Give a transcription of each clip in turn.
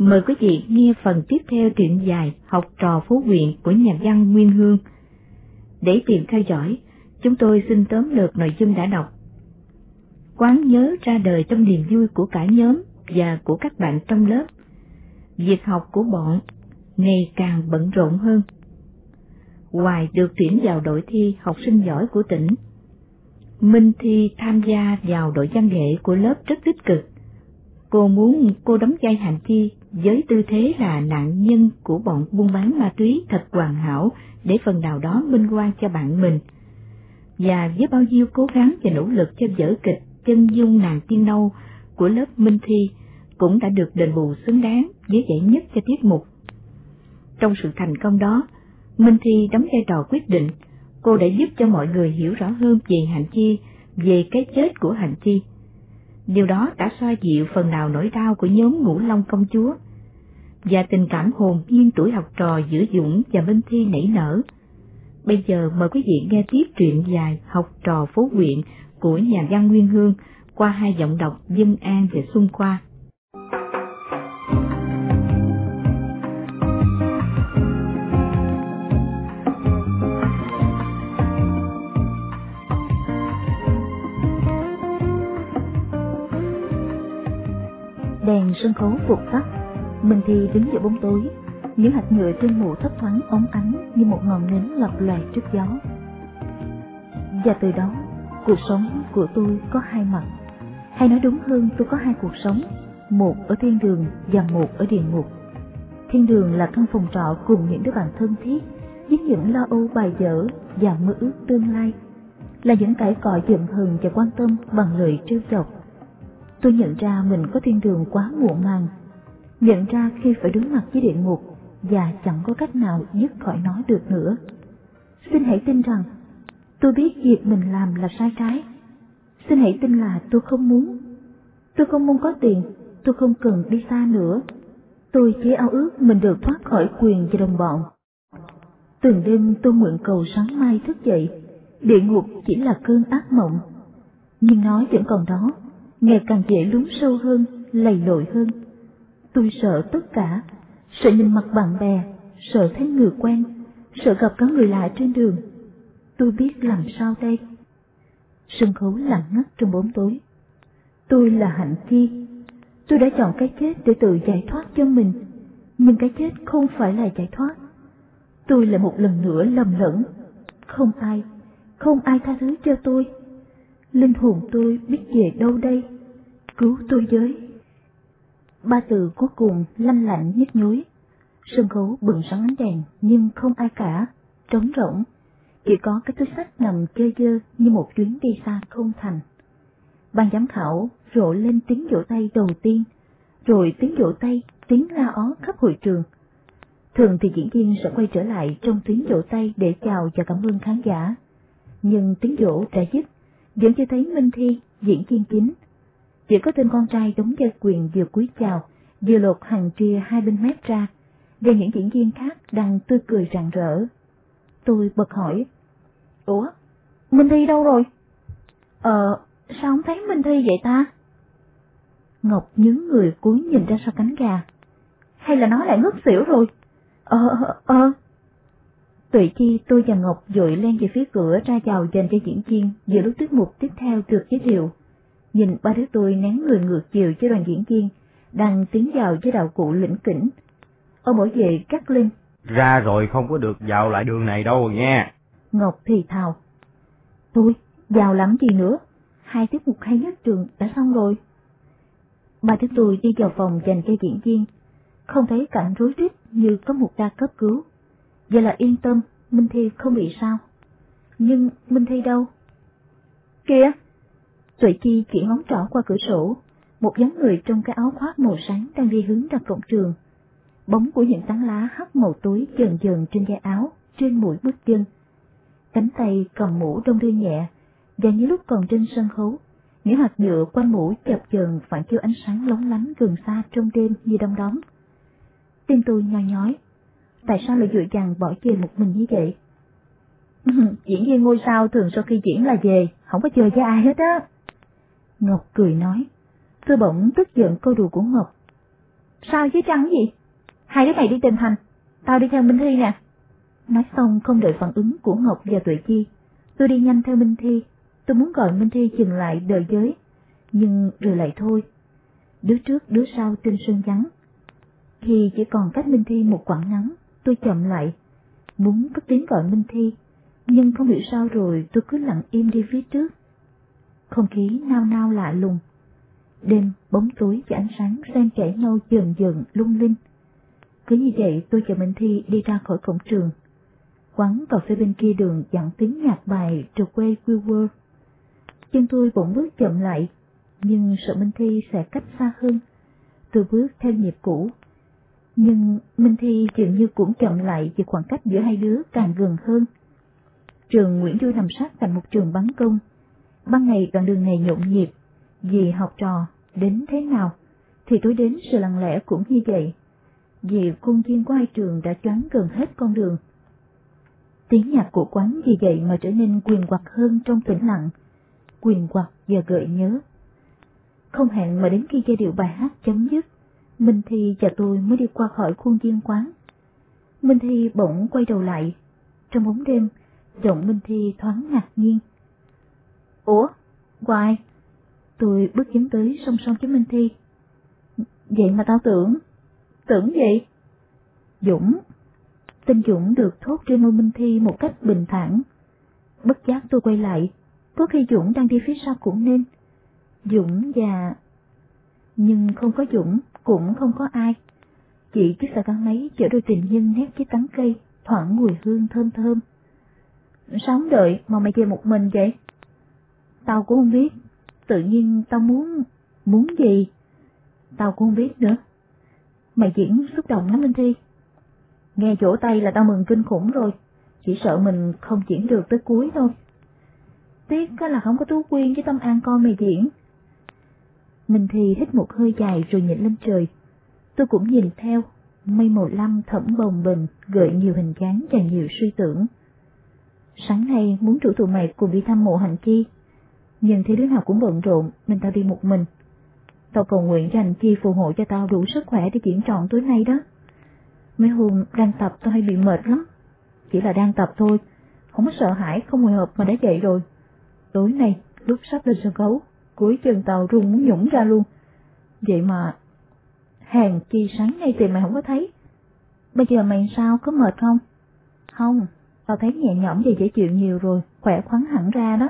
Mời quý vị nghe phần tiếp theo truyện dài Học trò phố huyện của nhà văn Nguyên Hương. Để tiện theo dõi, chúng tôi xin tóm lược nội dung đã đọc. Quán nhớ ra đời trong niềm vui của cả nhóm và của các bạn trong lớp. Việc học của bọn ngày càng bận rộn hơn. Hoài được tuyển vào đội thi học sinh giỏi của tỉnh. Minh Thi tham gia vào đội văn nghệ của lớp rất tích cực. Cô muốn cô đóng vai Hành Chi với tư thế là nạn nhân của bọn buôn bán ma túy thật hoàn hảo để phần nào đó minh oan cho bạn mình. Và với bao nhiêu cố gắng và nỗ lực cho vở kịch chân dung nàng tiên nâu của lớp Minh Thi cũng đã được đền bù xứng đáng với giải nhất cho tiết mục. Trong sự thành công đó, Minh Thi đóng vai trò quyết định, cô đã giúp cho mọi người hiểu rõ hơn về Hạnh Chi, về cái chết của Hạnh Chi. Điều đó đã xoa dịu phần nào nỗi đau của nhóm ngũ long công chúa, và tình cảm hồn nhiên tuổi học trò giữa Dũng và Minh Thi nảy nở. Bây giờ mời quý vị nghe tiếp truyện dài Học trò phố huyện của nhà văn Nguyên Hương qua hai giọng đọc Dân An và Xuân Khoa. Sân khấu vụt tắt, mình thì đứng giữa bóng tối, những hạt nhựa trên mũ thấp thoáng ống ánh như một ngọn nến lập lòe trước gió. Và từ đó, cuộc sống của tôi có hai mặt. Hay nói đúng hơn tôi có hai cuộc sống, một ở thiên đường và một ở địa ngục. Thiên đường là căn phòng trọ cùng những đứa bạn thân thiết, với những lo âu bài dở và mơ ước tương lai, là những cãi cọ giận hờn và quan tâm bằng lời trêu chọc. Tôi nhận ra mình có thiên đường quá muộn màng, nhận ra khi phải đối mặt với địa ngục và chẳng có cách nào dứt khỏi nó được nữa. Xin hãy tin rằng tôi biết việc mình làm là sai trái. Xin hãy tin là tôi không muốn. Tôi không muốn có tiền, tôi không cần đi xa nữa. Tôi chỉ ao ước mình được thoát khỏi quyền và đồng bọn. Từng đêm tôi nguyện cầu sáng mai thức dậy, địa ngục chỉ là cơn ác mộng. Nhưng nó vẫn còn đó, ngày càng dễ lún sâu hơn, lầy lội hơn. Tôi sợ tất cả, sợ nhìn mặt bạn bè, sợ thấy người quen, sợ gặp có người lạ trên đường. Tôi biết làm sao đây? Sân khấu lặng ngắt trong bóng tối. Tôi là Hạnh Chi. Tôi đã chọn cái chết để tự giải thoát cho mình, nhưng cái chết không phải là giải thoát. Tôi lại một lần nữa lầm lẫn. Không ai, không ai tha thứ cho tôi. Linh hồn tôi biết về đâu đây? Cứu tôi với. Ba từ cuối cùng lanh lạnh nhức nhối. Sân khấu bừng sáng ánh đèn nhưng không ai cả, trống rỗng. Chỉ có cái túi sách nằm chơi dơ như một chuyến đi xa không thành. Ban giám khảo rộ lên tiếng vỗ tay đầu tiên, rồi tiếng vỗ tay, tiếng la ó khắp hội trường. Thường thì diễn viên sẽ quay trở lại trong tiếng vỗ tay để chào và cảm ơn khán giả. Nhưng tiếng vỗ đã dứt, vẫn chưa thấy Minh Thi, diễn viên chính. Chỉ có tên con trai đống gia quyền vừa cúi chào, vừa lột hàng ria hai bên mép ra, và những diễn viên khác đang tươi cười rạng rỡ. Tôi bật hỏi, Ủa, Minh Thi đâu rồi? Ờ, sao không thấy Minh Thi vậy ta? Ngọc nhướng người cúi nhìn ra sau cánh gà. Hay là nó lại ngất xỉu rồi? Ờ, ờ. ờ. Tuệ chi tôi và Ngọc dội lên về phía cửa ra chào dành cho diễn viên giữa lúc tiết mục tiếp theo được giới thiệu. Nhìn ba đứa tôi nén người ngược chiều cho đoàn diễn viên, đang tiến vào với đạo cụ lĩnh kỉnh. Ông bảo vệ cắt lên. Ra rồi không có được vào lại đường này đâu nha. Ngọc thì thào. Tôi, vào làm gì nữa? Hai tiết mục hay nhất trường đã xong rồi. Ba đứa tôi đi vào phòng dành cho diễn viên, không thấy cảnh rối rít như có một ca cấp cứu. Vậy là yên tâm, Minh Thi không bị sao. Nhưng Minh Thi đâu? Kìa! Tuệ Chi chỉ ngón trỏ qua cửa sổ, một dáng người trong cái áo khoác màu sáng đang đi hướng ra cổng trường. Bóng của những tán lá hắt màu tối dần dần trên da áo, trên mũi bước chân. Cánh tay cầm mũ đông đưa nhẹ, và như lúc còn trên sân khấu, những hạt nhựa quanh mũ chập chờn phản chiếu ánh sáng lóng lánh gần xa trong đêm như đông đóm. Tim tôi nhoi nhói, tại sao lại dội dàng bỏ về một mình như vậy? diễn viên ngôi sao thường sau khi diễn là về, không có chơi với ai hết á. Ngọc cười nói, tôi bỗng tức giận câu đùa của Ngọc. Sao chứ trắng gì? Hai đứa mày đi tìm Thành, tao đi theo Minh Thi nè. Nói xong không đợi phản ứng của Ngọc và Tuệ Chi, tôi đi nhanh theo Minh Thi. Tôi muốn gọi Minh Thi dừng lại đợi giới, nhưng rồi lại thôi. Đứa trước đứa sau trên sân vắng. Khi chỉ còn cách Minh Thi một quãng ngắn, tôi chậm lại, muốn cất tiếng gọi Minh Thi, nhưng không hiểu sao rồi tôi cứ lặng im đi phía trước. Không khí nao nao lạ lùng. Đêm, bóng tối và ánh sáng xen kẽ nhau dần dần lung linh. Cứ như vậy tôi và Minh Thi đi ra khỏi cổng trường. Quán cà phê bên kia đường dặn tiếng nhạc bài The Way We Were. Chân tôi bỗng bước chậm lại, nhưng sợ Minh Thi sẽ cách xa hơn. Tôi bước theo nhịp cũ. Nhưng Minh Thi dường như cũng chậm lại vì khoảng cách giữa hai đứa càng gần hơn. Trường Nguyễn Du nằm sát cạnh một trường bắn công. Ban ngày đoạn đường này nhộn nhịp, vì học trò đến thế nào, thì tối đến sự lặng lẽ cũng như vậy. Vì khuôn viên của hai trường đã choáng gần hết con đường. Tiếng nhạc của quán vì vậy mà trở nên quyền quặt hơn trong tĩnh lặng, quyền quặt và gợi nhớ. Không hẹn mà đến khi giai điệu bài hát chấm dứt, Minh Thi và tôi mới đi qua khỏi khuôn viên quán. Minh Thi bỗng quay đầu lại. Trong bóng đêm, giọng Minh Thi thoáng ngạc nhiên. Ủa? Hoài? Tôi bước tiến tới song song với Minh Thi. Vậy mà tao tưởng... Tưởng gì? Dũng. Tên Dũng được thốt trên môi Minh Thi một cách bình thản. Bất giác tôi quay lại, có khi Dũng đang đi phía sau cũng nên. Dũng và... Nhưng không có Dũng, cũng không có ai. Chỉ chiếc xe gắn máy chở đôi tình nhân nét chiếc tán cây, thoảng mùi hương thơm thơm. Sao không đợi mà mày về một mình vậy? Tao cũng không biết, tự nhiên tao muốn... muốn gì? Tao cũng không biết nữa. Mày diễn xúc động lắm Minh Thi. Nghe chỗ tay là tao mừng kinh khủng rồi, chỉ sợ mình không diễn được tới cuối thôi. Tiếc là không có Tú Quyên với Tâm An coi mày diễn mình thì hít một hơi dài rồi nhìn lên trời. Tôi cũng nhìn theo, mây màu lam thẫm bồng bềnh gợi nhiều hình dáng và nhiều suy tưởng. Sáng nay muốn rủ tụi mày cùng đi thăm mộ hành chi, nhưng thấy đứa nào cũng bận rộn nên tao đi một mình. Tao cầu nguyện cho hành chi phù hộ cho tao đủ sức khỏe để diễn trọn tối nay đó. Mấy hôm đang tập tao hay bị mệt lắm, chỉ là đang tập thôi, không có sợ hãi, không hồi hộp mà đã dậy rồi. Tối nay, lúc sắp lên sân khấu, cuối chân tàu rung muốn nhũng ra luôn. Vậy mà, hàng chi sáng nay tìm mày không có thấy. Bây giờ mày sao, có mệt không? Không, tao thấy nhẹ nhõm và dễ chịu nhiều rồi, khỏe khoắn hẳn ra đó.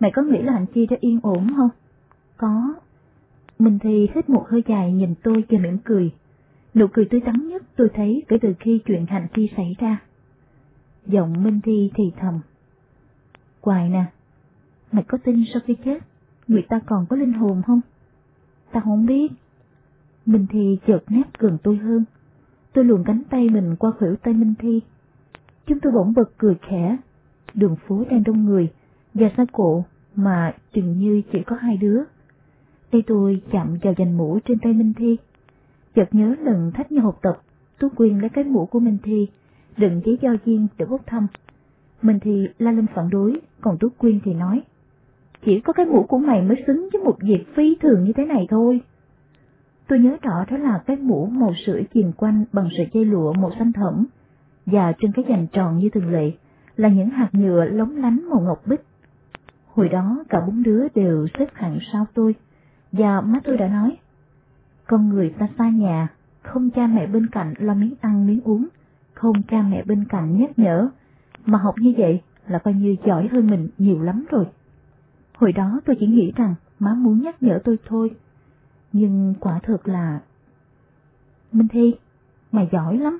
Mày có nghĩ là hành chi đã yên ổn không? Có. Mình thì hít một hơi dài nhìn tôi và mỉm cười. Nụ cười tươi tắn nhất tôi thấy kể từ khi chuyện hành chi xảy ra. Giọng Minh Thi thì thầm. Quài nè, mày có tin sau khi chết, người ta còn có linh hồn không? Ta không biết. Minh Thi chợt nép gần tôi hơn. Tôi luồn cánh tay mình qua khuỷu tay Minh Thi. Chúng tôi bỗng bật cười khẽ. Đường phố đang đông người, và xa cổ mà chừng như chỉ có hai đứa. Tay tôi chạm vào dành mũ trên tay Minh Thi. Chợt nhớ lần thách nhau học tập, tôi Quyên lấy cái mũ của Minh Thi, đựng giấy do viên để bốc thăm. Minh Thi la lên phản đối, còn Tú Quyên thì nói, chỉ có cái mũ của mày mới xứng với một việc phi thường như thế này thôi. Tôi nhớ rõ đó là cái mũ màu sữa chìm quanh bằng sợi dây lụa màu xanh thẫm, và trên cái dành tròn như thường lệ là những hạt nhựa lóng lánh màu ngọc bích. Hồi đó cả bốn đứa đều xếp hẳn sau tôi, và má tôi đã nói, con người ta xa nhà, không cha mẹ bên cạnh lo miếng ăn miếng uống, không cha mẹ bên cạnh nhắc nhở, mà học như vậy là coi như giỏi hơn mình nhiều lắm rồi. Hồi đó tôi chỉ nghĩ rằng má muốn nhắc nhở tôi thôi, nhưng quả thực là... Minh Thi, mày giỏi lắm.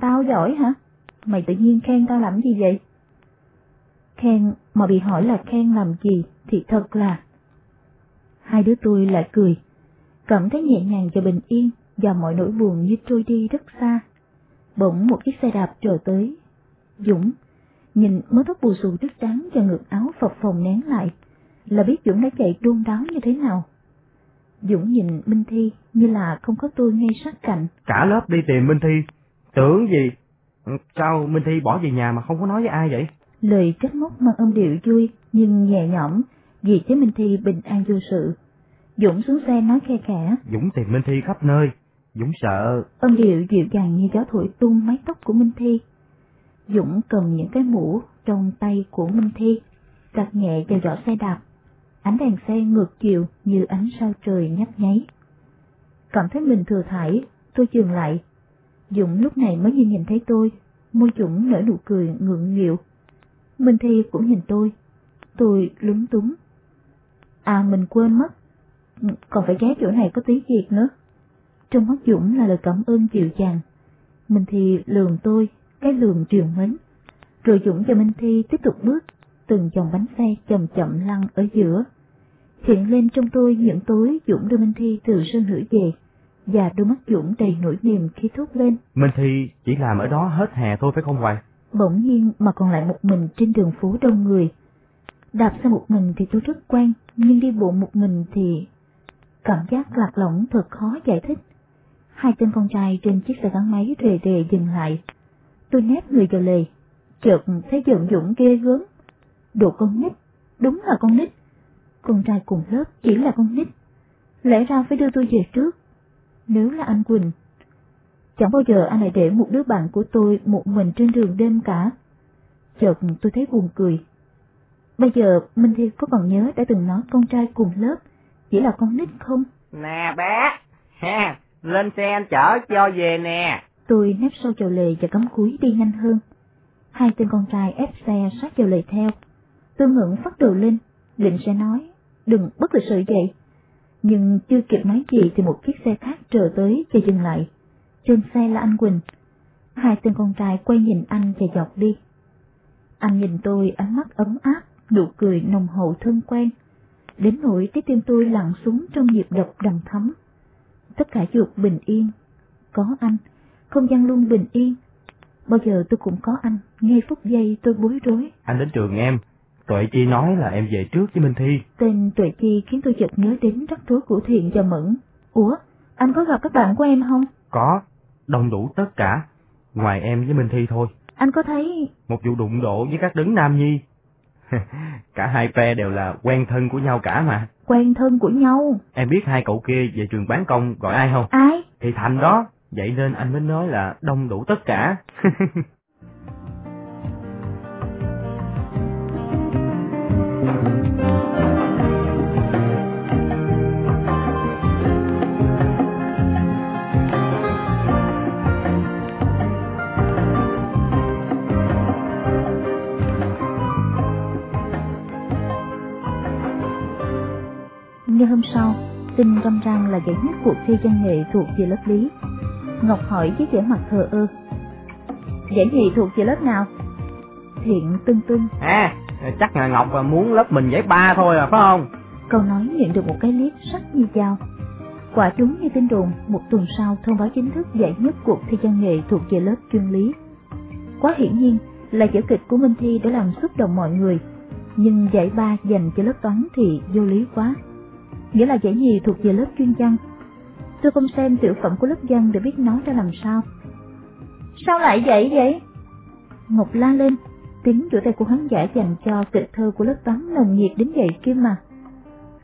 Tao giỏi hả? Mày tự nhiên khen tao làm gì vậy? Khen mà bị hỏi là khen làm gì thì thật là... Hai đứa tôi lại cười, cảm thấy nhẹ nhàng và bình yên và mọi nỗi buồn như trôi đi rất xa. Bỗng một chiếc xe đạp trở tới. Dũng, nhìn mớ tóc bù xù đứt trắng và ngực áo phập phồng nén lại, là biết Dũng đã chạy đôn đáo như thế nào. Dũng nhìn Minh Thi như là không có tôi ngay sát cạnh. Cả lớp đi tìm Minh Thi, tưởng gì? Sao Minh Thi bỏ về nhà mà không có nói với ai vậy? Lời trách móc mang âm điệu vui nhưng nhẹ nhõm vì chế Minh Thi bình an vô sự. Dũng xuống xe nói khe khẽ. Dũng tìm Minh Thi khắp nơi. Dũng sợ. Âm điệu dịu dàng như gió thổi tung mái tóc của Minh Thi. Dũng cầm những cái mũ trong tay của Minh Thi, đặt nhẹ vào vỏ xe đạp. Ánh đèn xe ngược chiều như ánh sao trời nhấp nháy. Cảm thấy mình thừa thải, tôi dừng lại. Dũng lúc này mới như nhìn thấy tôi, môi Dũng nở nụ cười ngượng nghịu. Minh Thi cũng nhìn tôi. Tôi lúng túng. À mình quên mất, còn phải ghé chỗ này có tí việc nữa. Trong mắt Dũng là lời cảm ơn dịu dàng. Minh Thi lường tôi, cái lường triều mến. Rồi Dũng cho Minh Thi tiếp tục bước, từng dòng bánh xe chậm chậm lăn ở giữa. Hiện lên trong tôi những tối Dũng đưa Minh Thi từ sân hữu về, và đôi mắt Dũng đầy nỗi niềm khi thốt lên. Minh Thi chỉ làm ở đó hết hè thôi phải không Hoài? Bỗng nhiên mà còn lại một mình trên đường phố đông người. Đạp xe một mình thì tôi rất quen, nhưng đi bộ một mình thì... Cảm giác lạc lõng thật khó giải thích. Hai tên con trai trên chiếc xe gắn máy rề rề dừng lại. Tôi nép người vào lề, chợt thấy giận dũng ghê gớm. Đồ con nít, đúng là con nít. Con trai cùng lớp chỉ là con nít. Lẽ ra phải đưa tôi về trước. Nếu là anh Quỳnh, chẳng bao giờ anh lại để một đứa bạn của tôi một mình trên đường đêm cả. Chợt tôi thấy buồn cười. Bây giờ Minh Thi có còn nhớ đã từng nói con trai cùng lớp chỉ là con nít không? Nè bé, ha, lên xe anh chở cho về nè. Tôi nép sau chầu lề và cắm cúi đi nhanh hơn. Hai tên con trai ép xe sát vào lề theo. Tôi ngẩng phát đầu lên, định sẽ nói, đừng bất lịch sự vậy. Nhưng chưa kịp nói gì thì một chiếc xe khác trở tới và dừng lại. Trên xe là anh Quỳnh. Hai tên con trai quay nhìn anh và dọc đi. Anh nhìn tôi ánh mắt ấm áp, nụ cười nồng hậu thân quen. Đến nỗi trái tim tôi lặng xuống trong nhịp đập đầm thấm Tất cả dục bình yên. Có anh, không gian luôn bình yên. Bao giờ tôi cũng có anh, ngay phút giây tôi bối rối. Anh đến trường em, Tuệ Chi nói là em về trước với Minh Thi. Tên Tuệ Chi khiến tôi chợt nhớ đến rắc rối của Thiện và Mẫn. Ủa, anh có gặp các bạn của em không? Có, đông đủ tất cả, ngoài em với Minh Thi thôi. Anh có thấy... Một vụ đụng độ với các đứng Nam Nhi. cả hai phe đều là quen thân của nhau cả mà. Quen thân của nhau. Em biết hai cậu kia về trường bán công gọi ai không? Ai? Thì Thành đó, vậy nên anh mới nói là đông đủ tất cả. Ngày hôm sau, tin râm răng là giải nhất cuộc thi văn nghệ thuộc về lớp lý. Ngọc hỏi với vẻ mặt thờ ơ. Giải nhì thuộc về lớp nào? Thiện tưng tưng. À, chắc là Ngọc muốn lớp mình giải ba thôi à, phải không? Câu nói nhận được một cái liếc sắc như dao. Quả đúng như tin đồn, một tuần sau thông báo chính thức giải nhất cuộc thi văn nghệ thuộc về lớp chuyên lý. Quá hiển nhiên là vở kịch của Minh Thi đã làm xúc động mọi người, nhưng giải ba dành cho lớp toán thì vô lý quá. Nghĩa là giải nhì thuộc về lớp chuyên văn. Tôi không xem tiểu phẩm của lớp văn để biết nó ra làm sao. Sao lại vậy vậy? Ngọc la lên, tiếng vỗ tay của khán giả dành cho kịch thơ của lớp toán nồng nhiệt đến vậy kia mà.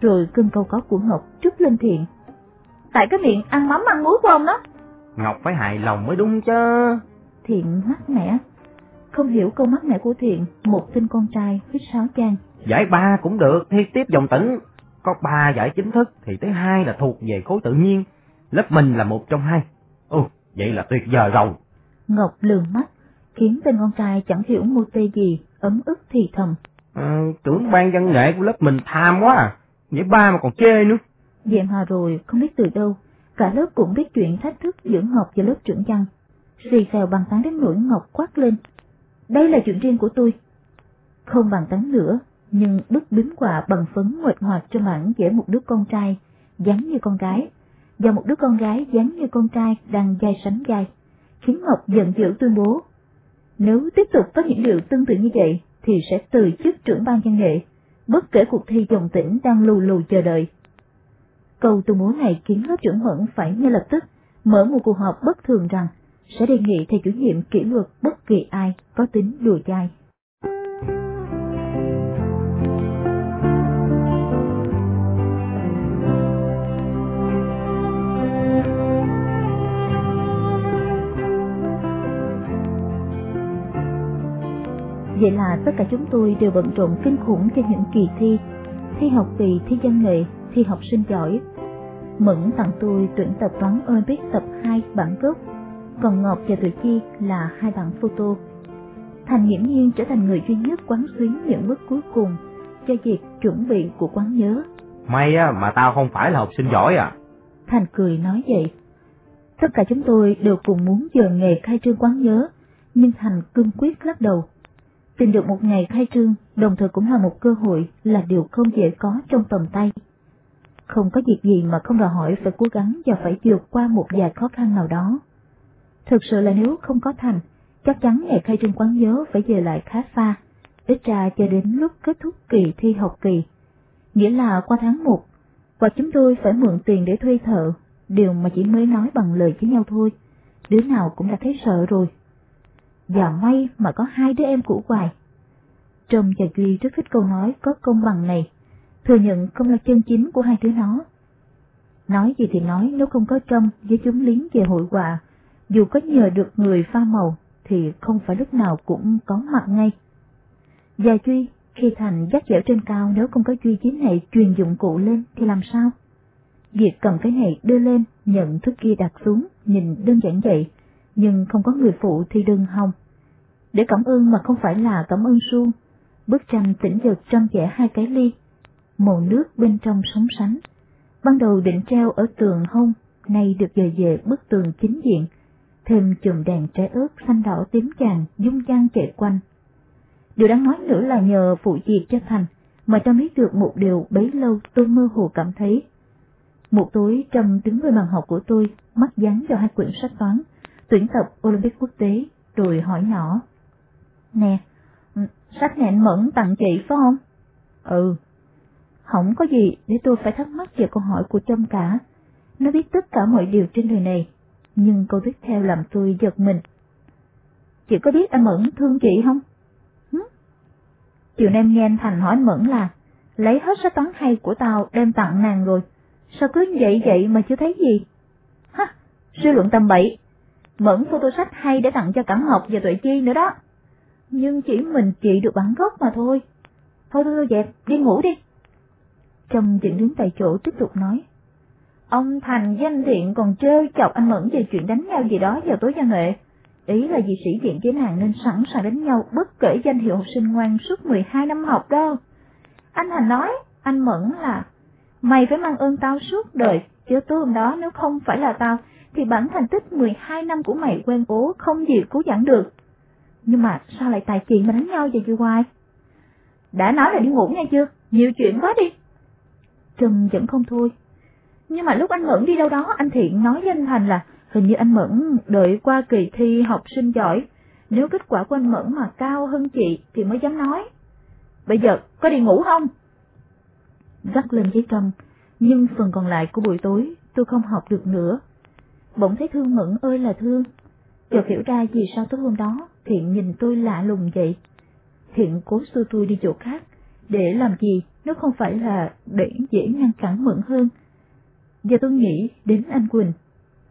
Rồi cơn câu có của Ngọc trút lên thiện. Tại cái miệng ăn mắm ăn muối của ông đó. Ngọc phải hài lòng mới đúng chứ. Thiện mắc mẻ. Không hiểu câu mắc mẻ của Thiện, một tên con trai huyết sáo chan. Giải ba cũng được, thi tiếp dòng tỉnh. Có ba giải chính thức thì tới hai là thuộc về khối tự nhiên. Lớp mình là một trong hai. Ồ, vậy là tuyệt vời rồi. Ngọc lườm mắt, khiến tên con trai chẳng hiểu mô tê gì, ấm ức thì thầm. À, trưởng ban văn nghệ của lớp mình tham quá à. Giải ba mà còn chê nữa. Vậy mà rồi, không biết từ đâu, cả lớp cũng biết chuyện thách thức giữa Ngọc và lớp trưởng văn. Xì xèo bàn tán đến nỗi Ngọc quát lên. Đây là chuyện riêng của tôi. Không bàn tán nữa, nhưng bức bím quạ bằng phấn nguệch ngoạc cho mảng vẽ một đứa con trai, dáng như con gái, và một đứa con gái dáng như con trai đang dai sánh gai, khiến Ngọc giận dữ tuyên bố. Nếu tiếp tục có những điều tương tự như vậy, thì sẽ từ chức trưởng ban văn nghệ, bất kể cuộc thi dòng tỉnh đang lù lù chờ đợi. Câu tuyên bố này khiến lớp trưởng Mẫn phải ngay lập tức mở một cuộc họp bất thường rằng sẽ đề nghị thầy chủ nhiệm kỷ luật bất kỳ ai có tính đùa dai. Vậy là tất cả chúng tôi đều bận rộn kinh khủng cho những kỳ thi, thi học kỳ, thi văn nghệ, thi học sinh giỏi. Mẫn tặng tôi tuyển tập toán Olympic tập 2 bản gốc, còn Ngọc và Tụi Chi là hai bản photo. Thành nghiễm nhiên trở thành người duy nhất quán xuyến những bước cuối cùng cho việc chuẩn bị của quán nhớ. May á, mà tao không phải là học sinh giỏi à. Thành cười nói vậy. Tất cả chúng tôi đều cùng muốn giờ nghề khai trương quán nhớ, nhưng Thành cương quyết lắc đầu. Tìm được một ngày khai trương, đồng thời cũng là một cơ hội là điều không dễ có trong tầm tay. Không có việc gì mà không đòi hỏi phải cố gắng và phải vượt qua một vài khó khăn nào đó. Thực sự là nếu không có Thành, chắc chắn ngày khai trương quán nhớ phải về lại khá xa, ít ra cho đến lúc kết thúc kỳ thi học kỳ. Nghĩa là qua tháng 1, và chúng tôi phải mượn tiền để thuê thợ, điều mà chỉ mới nói bằng lời với nhau thôi, đứa nào cũng đã thấy sợ rồi. Và may mà có hai đứa em cũ hoài. Trông và Duy rất thích câu nói có công bằng này, thừa nhận không là chân chính của hai đứa nó. Nói gì thì nói nếu không có Trâm với chúng lính về hội họa, dù có nhờ được người pha màu thì không phải lúc nào cũng có mặt ngay. Và Duy, khi Thành dắt dẻo trên cao nếu không có Duy chiến này truyền dụng cụ lên thì làm sao? Việc cầm cái này đưa lên, nhận thứ kia đặt xuống, nhìn đơn giản vậy, nhưng không có người phụ thì đừng hòng. Để cảm ơn mà không phải là cảm ơn suông, bức tranh tỉnh giật trong vẽ hai cái ly, màu nước bên trong sóng sánh. Ban đầu định treo ở tường hông, nay được dời về bức tường chính diện, thêm chùm đèn trái ớt xanh đỏ tím vàng dung gian chạy quanh. Điều đáng nói nữa là nhờ phụ diệt cho Thành, mà Trâm biết được một điều bấy lâu tôi mơ hồ cảm thấy. Một tối Trâm đứng bên bàn học của tôi, mắt dán vào hai quyển sách toán, tuyển tập Olympic quốc tế, rồi hỏi nhỏ. Nè, ừ, sách này anh Mẫn tặng chị phải không? Ừ. Không có gì để tôi phải thắc mắc về câu hỏi của Trâm cả. Nó biết tất cả mọi điều trên đời này, nhưng câu tiếp theo làm tôi giật mình. Chị có biết anh Mẫn thương chị không? Hứ? Chiều nay nghe anh Thành hỏi anh Mẫn là, lấy hết sách toán hay của tao đem tặng nàng rồi, sao cứ vậy vậy mà chưa thấy gì? Hả, suy luận tầm bậy, Mẫn photo sách hay để tặng cho Cẩm Học và Tuệ Chi nữa đó. Nhưng chỉ mình chị được bản gốc mà thôi. Thôi thôi thôi dẹp, đi ngủ đi. Trâm vẫn đứng tại chỗ tiếp tục nói. Ông Thành danh thiện còn trêu chọc anh Mẫn về chuyện đánh nhau gì đó vào tối văn nghệ. Ý là vì sĩ diện với nàng nên sẵn sàng đánh nhau bất kể danh hiệu học sinh ngoan suốt 12 năm học đâu. Anh Thành nói, anh Mẫn là, mày phải mang ơn tao suốt đời, chứ tối hôm đó nếu không phải là tao, thì bản thành tích 12 năm của mày quen ố không gì cứu vãn được. Nhưng mà sao lại tài chuyện mà đánh nhau vậy chị Hoài? Đã nói là đi ngủ nghe chưa? Nhiều chuyện quá đi. Trầm vẫn không thôi, nhưng mà lúc anh Mẫn đi đâu đó, anh Thiện nói với anh Thành là hình như anh Mẫn đợi qua kỳ thi học sinh giỏi. Nếu kết quả của anh Mẫn mà cao hơn chị thì mới dám nói. Bây giờ có đi ngủ không? Gắt lên giấy Trâm, nhưng phần còn lại của buổi tối tôi không học được nữa. Bỗng thấy thương Mẫn ơi là thương. Chợt hiểu ra vì sao tối hôm đó Thiện nhìn tôi lạ lùng vậy. Thiện cố xua tôi đi chỗ khác, để làm gì nếu không phải là để dễ ngăn cản Mẫn hơn. Giờ tôi nghĩ đến anh Quỳnh,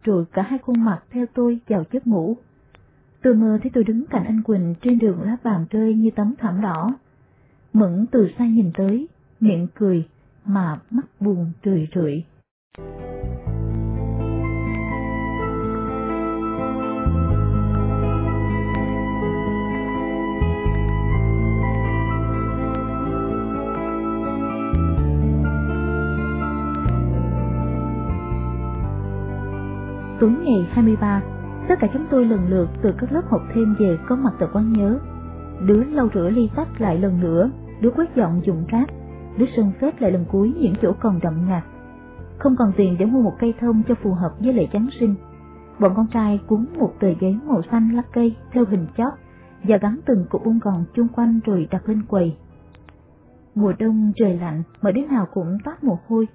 rồi cả hai khuôn mặt theo tôi vào giấc ngủ. Tôi mơ thấy tôi đứng cạnh anh Quỳnh trên đường lá vàng rơi như tấm thảm đỏ. Mẫn từ xa nhìn tới, miệng cười, mà mắt buồn rười rượi. Tối ngày 23, tất cả chúng tôi lần lượt từ các lớp học thêm về có mặt tại quán nhớ. Đứa lau rửa ly tách lại lần nữa, đứa quét dọn dụng rác, đứa sơn phết lại lần cuối những chỗ còn đậm ngạt. Không còn tiền để mua một cây thông cho phù hợp với lễ Giáng sinh. Bọn con trai cuốn một tờ giấy màu xanh lá cây theo hình chóp và gắn từng cục bông gòn chung quanh rồi đặt lên quầy. Mùa đông trời lạnh mà đứa nào cũng toát mồ hôi.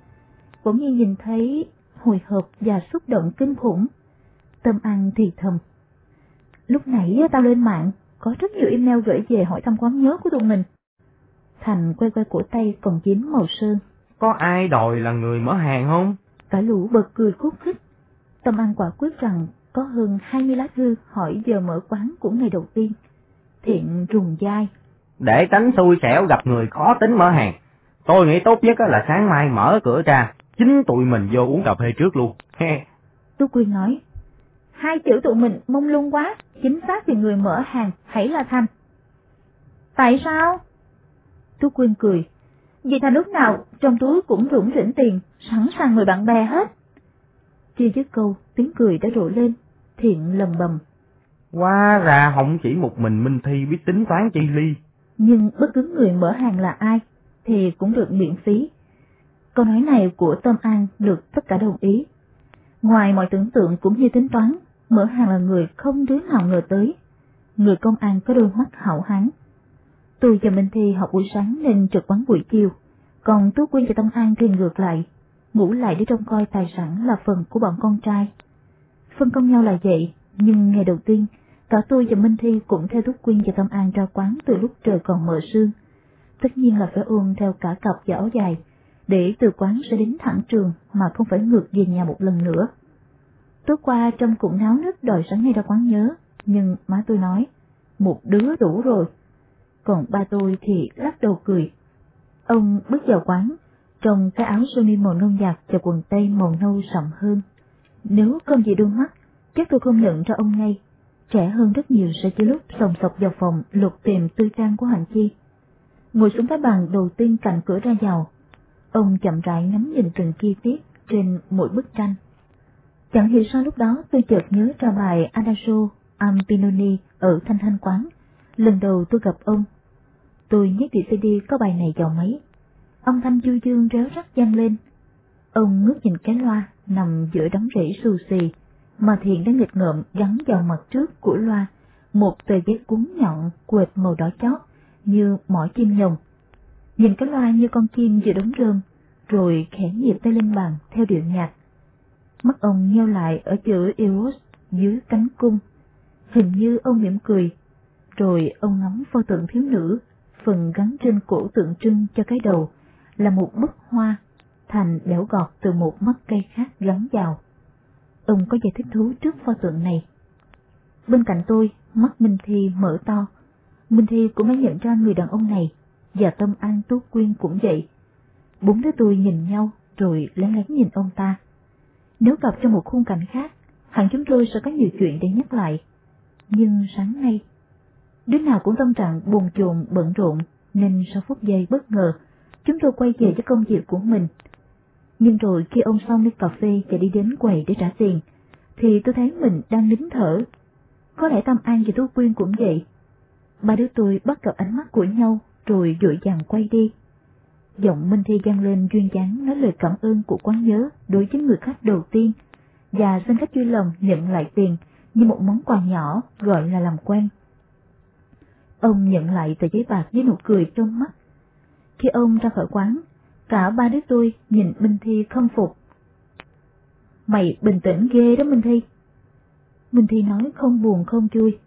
Bỗng nhiên nhìn thấy hồi hộp và xúc động kinh khủng. Tâm An thì thầm. Lúc nãy tao lên mạng, có rất nhiều email gửi về hỏi thăm quán nhớ của tụi mình. Thành quay quay cổ tay còn dính màu sơn. Có ai đòi là người mở hàng không? Cả lũ bật cười khúc khích. Tâm An quả quyết rằng có hơn 20 lá thư hỏi giờ mở quán của ngày đầu tiên. Thiện rùng dai. để tránh xui xẻo gặp người khó tính mở hàng. Tôi nghĩ tốt nhất là sáng mai mở cửa ra, chính tụi mình vô uống cà phê trước luôn. Tú Quyên nói, hai chữ tụi mình mông lung quá, chính xác thì người mở hàng hãy là Thành. Tại sao? Tú Quyên cười, vì Thành lúc nào trong túi cũng rủng rỉnh tiền, sẵn sàng mời bạn bè hết. Chưa dứt câu, tiếng cười đã rộ lên, thiện lầm bầm. Hóa ra không chỉ một mình Minh Thi biết tính toán chi ly. Nhưng bất cứ người mở hàng là ai, thì cũng được miễn phí. Câu nói này của Tâm An được tất cả đồng ý. Ngoài mọi tưởng tượng cũng như tính toán, mở hàng là người không đứa nào ngờ tới. Người công an có đôi mắt hảo hán. Tôi và Minh Thi học buổi sáng nên trực quán buổi chiều, còn Tú Quyên và Tâm An thì ngược lại, ngủ lại để trông coi tài sản là phần của bọn con trai. Phân công nhau là vậy, nhưng ngày đầu tiên, cả tôi và Minh Thi cũng theo Tú Quyên và Tâm An ra quán từ lúc trời còn mờ sương. Tất nhiên là phải ôm theo cả cặp và áo dài, để từ quán sẽ đến thẳng trường mà không phải ngược về nhà một lần nữa. Tối qua Trâm cũng náo nức đòi sáng nay ra quán nhớ, nhưng má tôi nói, một đứa đủ rồi. Còn ba tôi thì lắc đầu cười. Ông bước vào quán, trong cái áo sơ mi màu nâu nhạt và quần tây màu nâu sậm hơn. Nếu không gì đôi mắt, chắc tôi không nhận ra ông ngay. Trẻ hơn rất nhiều so với lúc sòng sọc vào phòng lục tìm tư trang của Hành Chi. Ngồi xuống cái bàn đầu tiên cạnh cửa ra vào, ông chậm rãi ngắm nhìn từng chi tiết trên mỗi bức tranh. Chẳng hiểu sao lúc đó tôi chợt nhớ ra bài Adagio Ampinoni ở Thanh Thanh Quán. Lần đầu tôi gặp ông. Tôi nhét đĩa CD có bài này vào máy. Ông thanh du dương réo rắt vang lên. Ông ngước nhìn cái loa nằm giữa đống rễ xù xì, mà thiện đã nghịch ngợm gắn vào mặt trước của loa một tờ giấy cuốn nhọn quệt màu đỏ chót như mỏ chim nhồng. Nhìn cái loa như con chim vừa đống rơm, rồi khẽ nhịp tay lên bàn theo điệu nhạc. Mắt ông nheo lại ở chữ Eros dưới cánh cung. Hình như ông mỉm cười, rồi ông ngắm pho tượng thiếu nữ, phần gắn trên cổ tượng trưng cho cái đầu là một bức hoa, thành đẽo gọt từ một mắt cây khác gắn vào. Ông có giải thích thú trước pho tượng này. Bên cạnh tôi, mắt Minh Thi mở to. Minh Thi cũng đã nhận ra người đàn ông này, và Tâm An Tú Quyên cũng vậy. Bốn đứa tôi nhìn nhau, rồi lén lén nhìn ông ta. Nếu gặp trong một khung cảnh khác, hẳn chúng tôi sẽ có nhiều chuyện để nhắc lại. Nhưng sáng nay, đứa nào cũng tâm trạng buồn chồn bận rộn, nên sau phút giây bất ngờ, chúng tôi quay về với công việc của mình. Nhưng rồi khi ông xong ly cà phê và đi đến quầy để trả tiền, thì tôi thấy mình đang nín thở. Có lẽ Tâm An và Tú Quyên cũng vậy. Ba đứa tôi bắt gặp ánh mắt của nhau, rồi dội dàng quay đi. Giọng Minh Thi gian lên duyên dáng nói lời cảm ơn của quán nhớ đối với người khách đầu tiên, và xin khách vui lòng nhận lại tiền như một món quà nhỏ gọi là làm quen. Ông nhận lại tờ giấy bạc với nụ cười trong mắt. Khi ông ra khỏi quán, cả ba đứa tôi nhìn Minh Thi khâm phục. Mày bình tĩnh ghê đó Minh Thi. Minh Thi nói không buồn không vui.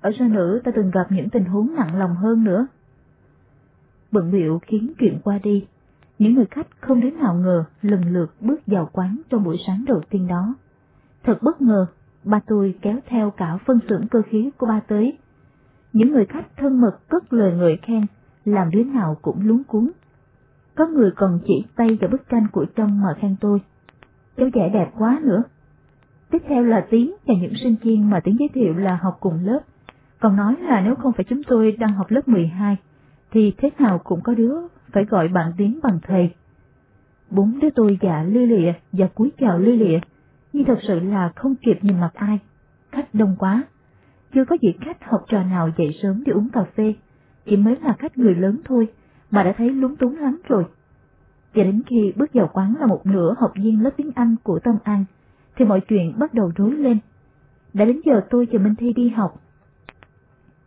Ở sa nữ ta từng gặp những tình huống nặng lòng hơn nữa. Bận biểu khiến chuyện qua đi, những người khách không đến nào ngờ lần lượt bước vào quán trong buổi sáng đầu tiên đó. Thật bất ngờ, ba tôi kéo theo cả phân xưởng cơ khí của ba tới. Những người khách thân mật cất lời người khen, làm đứa nào cũng lúng cuốn. Có người còn chỉ tay vào bức tranh của trong mà khen tôi. Cháu trẻ đẹp quá nữa. Tiếp theo là Tiến và những sinh viên mà Tiến giới thiệu là học cùng lớp. Còn nói là nếu không phải chúng tôi đang học lớp 12, thì thế nào cũng có đứa phải gọi bạn tiếng bằng thầy. Bốn đứa tôi dạ lư lịa và cúi chào lư lịa, nhưng thật sự là không kịp nhìn mặt ai. Khách đông quá. Chưa có vị khách học trò nào dậy sớm đi uống cà phê, chỉ mới là khách người lớn thôi, mà đã thấy lúng túng lắm rồi. Và đến khi bước vào quán là một nửa học viên lớp tiếng Anh của Tâm An, thì mọi chuyện bắt đầu rối lên. Đã đến giờ tôi và Minh Thi đi học.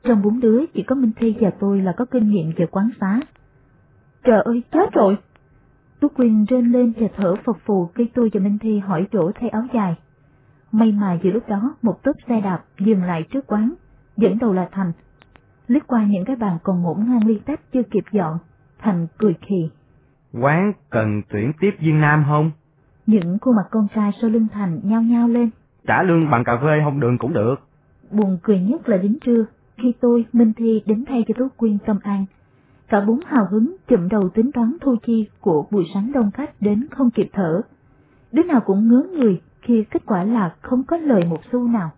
Trong bốn đứa chỉ có Minh Thi và tôi là có kinh nghiệm về quán xá. Trời ơi, chết rồi! Tú Quyên rên lên và thở phập phù khi tôi và Minh Thi hỏi chỗ thay áo dài. May mà giữa lúc đó một tốp xe đạp dừng lại trước quán, dẫn đầu là Thành. Liếc qua những cái bàn còn ngổn ngang ly tách chưa kịp dọn, Thành cười khì. Quán cần tuyển tiếp viên nam không? Những khuôn mặt con trai sau lưng Thành nhao nhao lên. Trả lương bằng cà phê không đường cũng được. Buồn cười nhất là đến trưa, khi tôi, Minh Thi đến thay cho Tú Quyên Tâm An. Cả bốn hào hứng chụm đầu tính toán thu chi của buổi sáng đông khách đến không kịp thở. Đứa nào cũng ngớ người khi kết quả là không có lời một xu nào.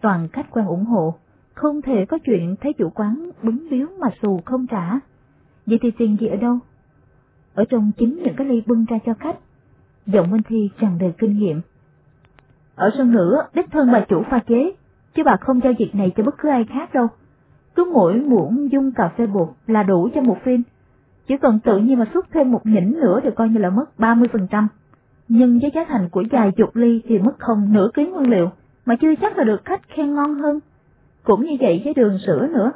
Toàn khách quan ủng hộ, không thể có chuyện thấy chủ quán bứng biếu mà xù không trả. Vậy thì tiền gì ở đâu? Ở trong chính những cái ly bưng ra cho khách. Giọng Minh Thi tràn đầy kinh nghiệm. Ở sân nữa, đích thân bà chủ pha chế, chứ bà không giao việc này cho bất cứ ai khác đâu. Cứ mỗi muỗng dung cà phê bột là đủ cho một phiên. Chỉ cần tự nhiên mà xuất thêm một nhỉnh nữa thì coi như là mất 30%. Nhưng với giá thành của vài chục ly thì mất không nửa ký nguyên liệu, mà chưa chắc là được khách khen ngon hơn. Cũng như vậy với đường sữa nữa.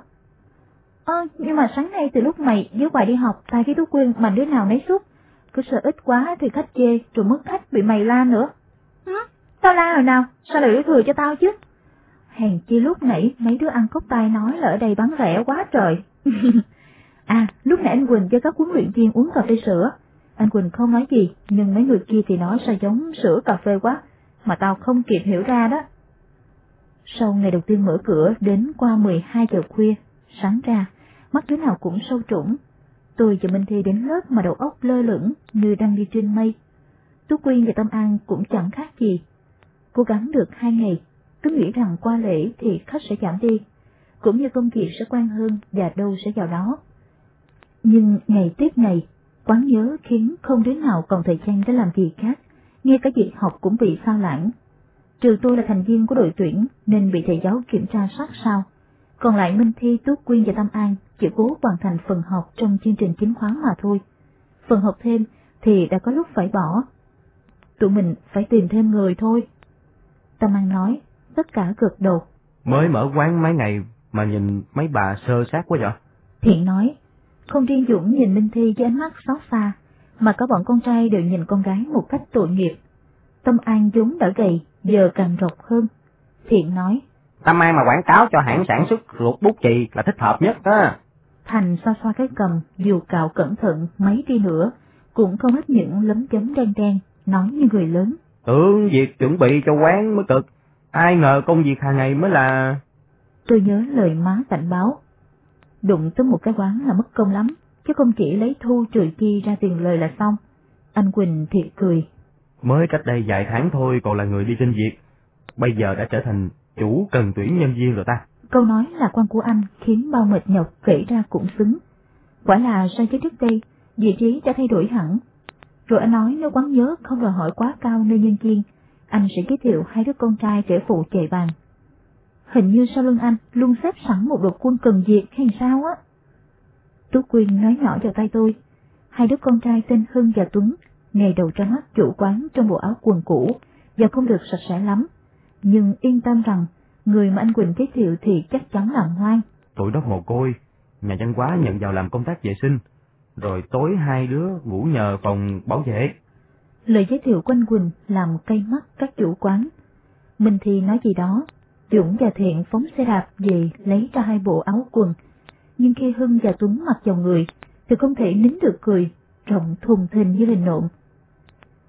Ơ, nhưng mà sáng nay từ lúc mày dưới ngoài đi học, tay cái thuốc quyên mà đứa nào nấy suốt. Cứ sợ ít quá thì khách chê, rồi mất khách bị mày la nữa. Hả? Tao la rồi nào, sao lại để thừa cho tao chứ? Hèn chi lúc nãy mấy đứa ăn cốc tay nói là ở đây bán rẻ quá trời. à, lúc nãy anh Quỳnh cho các huấn luyện viên uống cà phê sữa. Anh Quỳnh không nói gì, nhưng mấy người kia thì nói sao giống sữa cà phê quá, mà tao không kịp hiểu ra đó. Sau ngày đầu tiên mở cửa đến qua 12 giờ khuya, sáng ra, mắt đứa nào cũng sâu trũng. Tôi và Minh Thi đến lớp mà đầu óc lơ lửng như đang đi trên mây. Tú Quyên và Tâm An cũng chẳng khác gì. Cố gắng được hai ngày, cứ nghĩ rằng qua lễ thì khách sẽ giảm đi, cũng như công việc sẽ quan hơn và đâu sẽ vào đó. Nhưng ngày tiếp ngày, quán nhớ khiến không đứa nào còn thời gian để làm gì khác, ngay cả việc học cũng bị sao lãng. Trừ tôi là thành viên của đội tuyển nên bị thầy giáo kiểm tra sát sao. Còn lại Minh Thi, Tú Quyên và Tâm An chỉ cố hoàn thành phần học trong chương trình chính khóa mà thôi. Phần học thêm thì đã có lúc phải bỏ. Tụi mình phải tìm thêm người thôi. Tâm An nói, tất cả gật đầu. Mới mở quán mấy ngày mà nhìn mấy bà sơ sát quá vậy? Thiện nói, không riêng Dũng nhìn Minh Thi với ánh mắt xót xa, mà cả bọn con trai đều nhìn con gái một cách tội nghiệp. Tâm An vốn đã gầy, giờ càng rộc hơn. Thiện nói, Tâm An mà quảng cáo cho hãng sản xuất luộc bút chì là thích hợp nhất đó. Thành xoa xoa cái cầm, dù cạo cẩn thận mấy đi nữa, cũng không hết những lấm chấm đen đen, nói như người lớn. Tưởng việc chuẩn bị cho quán mới cực, ai ngờ công việc hàng ngày mới là... Tôi nhớ lời má cảnh báo. Đụng tới một cái quán là mất công lắm, chứ không chỉ lấy thu trừ chi ra tiền lời là xong. Anh Quỳnh thiệt cười. Mới cách đây vài tháng thôi còn là người đi xin việc, bây giờ đã trở thành chủ cần tuyển nhân viên rồi ta. Câu nói là quan của anh khiến bao mệt nhọc kể ra cũng xứng. Quả là so với trước đây, vị trí đã thay đổi hẳn. Rồi anh nói nếu quán nhớ không đòi hỏi quá cao nơi nhân viên, anh sẽ giới thiệu hai đứa con trai để phụ chạy bàn. Hình như sau lưng anh luôn xếp sẵn một đội quân cần diệt hay sao á. Tú Quyên nói nhỏ vào tay tôi. Hai đứa con trai tên Hưng và Tuấn, ngày đầu ra mắt chủ quán trong bộ áo quần cũ và không được sạch sẽ lắm. Nhưng yên tâm rằng, người mà anh Quỳnh giới thiệu thì chắc chắn là ngoan. Tụi đó mồ côi, nhà văn hóa nhận vào làm công tác vệ sinh, rồi tối hai đứa ngủ nhờ phòng bảo vệ. Lời giới thiệu của anh Quỳnh làm cay mắt các chủ quán. Minh Thi nói gì đó, Dũng và Thiện phóng xe đạp về lấy ra hai bộ áo quần. Nhưng khi Hưng và Tuấn mặc vào người, thì không thể nín được cười, rộng thùng thình như hình nộm.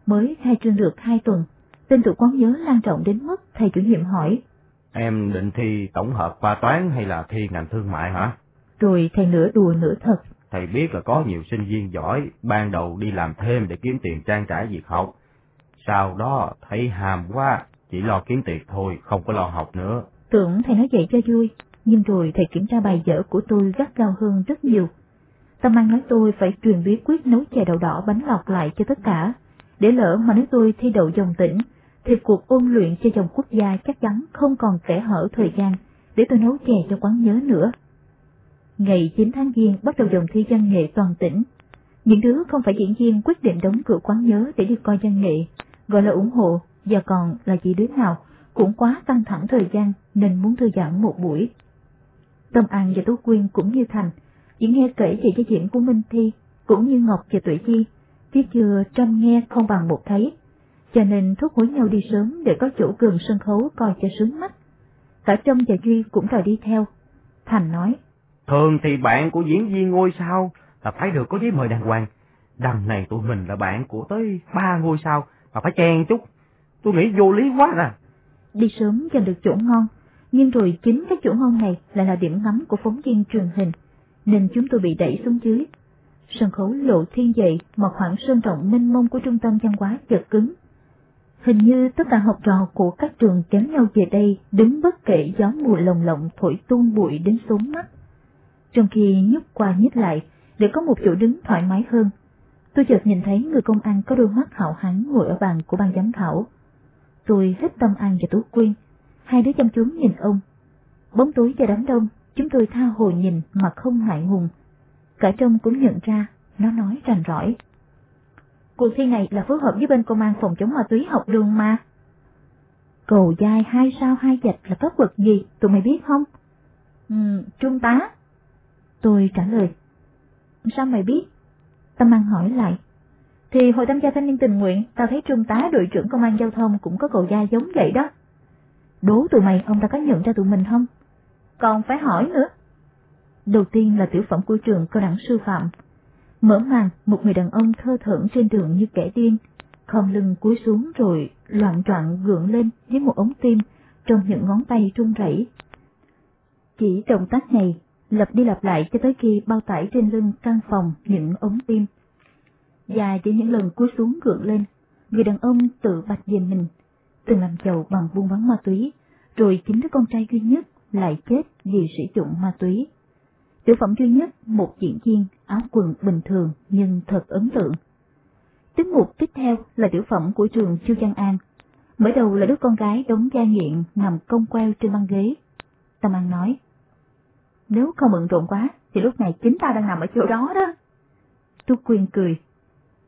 Mới khai trương được hai tuần, tên tụi quán nhớ lan rộng đến mức thầy chủ nhiệm hỏi. Em định thi tổng hợp khoa toán hay là thi ngành thương mại hả? Rồi thầy nửa đùa nửa thật. Thầy biết là có nhiều sinh viên giỏi, ban đầu đi làm thêm để kiếm tiền trang trải việc học. Sau đó thấy hàm quá, chỉ lo kiếm tiền thôi, không có lo học nữa. Tưởng thầy nói vậy cho vui, nhưng rồi thầy kiểm tra bài vở của tôi gắt gao hơn rất nhiều. Tâm An nói tôi phải truyền bí quyết nấu chè đậu đỏ bánh lọc lại cho tất cả. Để lỡ mà nếu tôi thi đậu dòng tỉnh, thì cuộc ôn luyện cho dòng quốc gia chắc chắn không còn kẻ hở thời gian để tôi nấu chè cho quán nhớ nữa. Ngày 9 tháng Giêng bắt đầu dòng thi văn nghệ toàn tỉnh. Những đứa không phải diễn viên quyết định đóng cửa quán nhớ để đi coi văn nghệ, gọi là ủng hộ và còn là chỉ đứa nào cũng quá căng thẳng thời gian nên muốn thư giãn một buổi. Tâm An và Tú Quyên cũng như Thành, chỉ nghe kể về cái diễn của Minh Thi, cũng như Ngọc và Tuệ Chi, biết chưa trăm nghe không bằng một thấy, cho nên thúc hối nhau đi sớm để có chỗ gần sân khấu coi cho sướng mắt. Cả Trâm và Duy cũng đòi đi theo. Thành nói, Thường thì bạn của diễn viên ngôi sao là phải được có giấy mời đàng hoàng. Đằng này tụi mình là bạn của tới ba ngôi sao mà phải chen chút. Tôi nghĩ vô lý quá nè. đi sớm giành được chỗ ngon, Nhưng rồi chính cái chỗ ngon này lại là điểm ngắm của phóng viên truyền hình, nên chúng tôi bị đẩy xuống dưới. Sân khấu lộ thiên dậy mà khoảng sân rộng mênh mông của trung tâm văn hóa chợt cứng. Hình như tất cả học trò của các trường kéo nhau về đây đứng bất kể gió mùa lồng lộng thổi tuôn bụi đến xuống mắt. Trong khi nhúc qua nhích lại để có một chỗ đứng thoải mái hơn, tôi chợt nhìn thấy người công an có đôi mắt hạo hán ngồi ở bàn của ban giám khảo. Tôi hết tâm an và tú quyên, hai đứa chăm chú nhìn ông. Bóng tối và đám đông, chúng tôi tha hồ nhìn mà không ngại ngùng. Cả trong cũng nhận ra, nó nói rành rõi. Cuộc thi này là phối hợp với bên công an phòng chống ma túy học đường mà. Cầu dài hai sao hai dạch là cấp bậc gì, tụi mày biết không? Ừ, trung tá. Tôi trả lời. Sao mày biết? Tâm An hỏi lại. Thì hồi tham gia thanh niên tình nguyện, tao thấy trung tá đội trưởng công an giao thông cũng có cậu da giống vậy đó. Đố tụi mày ông ta có nhận ra tụi mình không? Còn phải hỏi nữa. Đầu tiên là tiểu phẩm của trường cao đẳng sư phạm. Mở màn, một người đàn ông thơ thẩn trên đường như kẻ điên, khom lưng cúi xuống rồi loạn troạn gượng lên với một ống tim trong những ngón tay run rẩy. Chỉ động tác này lặp đi lặp lại cho tới khi bao tải trên lưng căn phòng những ống tim. Và chỉ những lần cúi xuống gượng lên, người đàn ông tự bạch về mình, từng làm giàu bằng buôn bán ma túy, rồi chính đứa con trai duy nhất lại chết vì sử dụng ma túy. Tiểu phẩm duy nhất một diễn viên áo quần bình thường nhưng thật ấn tượng. Tiết mục tiếp theo là tiểu phẩm của trường Chu Văn An. Mở đầu là đứa con gái đóng gia nghiện nằm cong queo trên băng ghế. Tâm An nói, nếu không bận rộn quá thì lúc này chính ta đang nằm ở chỗ đó đó. Tu Quyên cười,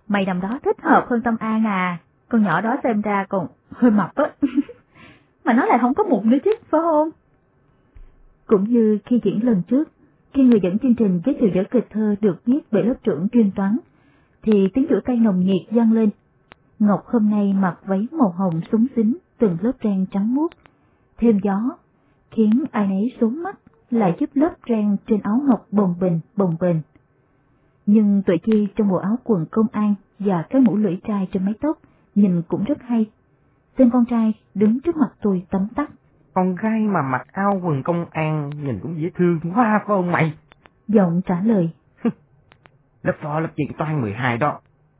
mày nằm đó thích hợp hơn Tâm An à, con nhỏ đó xem ra còn hơi mập á. Mà nó lại không có mụn nữa chứ, phải không? Cũng như khi diễn lần trước, khi người dẫn chương trình giới thiệu vở kịch thơ được viết bởi lớp trưởng chuyên toán, thì tiếng rửa tay nồng nhiệt vang lên. Ngọc hôm nay mặc váy màu hồng súng xính, từng lớp ren trắng muốt, thêm gió, khiến ai nấy xuống mắt, lại giúp lớp ren trên áo ngọc bồng bềnh bồng bềnh. Nhưng tuệ chi trong bộ áo quần công an và cái mũ lưỡi trai trên mái tóc nhìn cũng rất hay. Tên con trai đứng trước mặt tôi tấm tắc. Con gái mà mặc áo quần công an nhìn cũng dễ thương quá phải không mày? Giọng trả lời. lớp phó lớp chuyên toán 12 đó.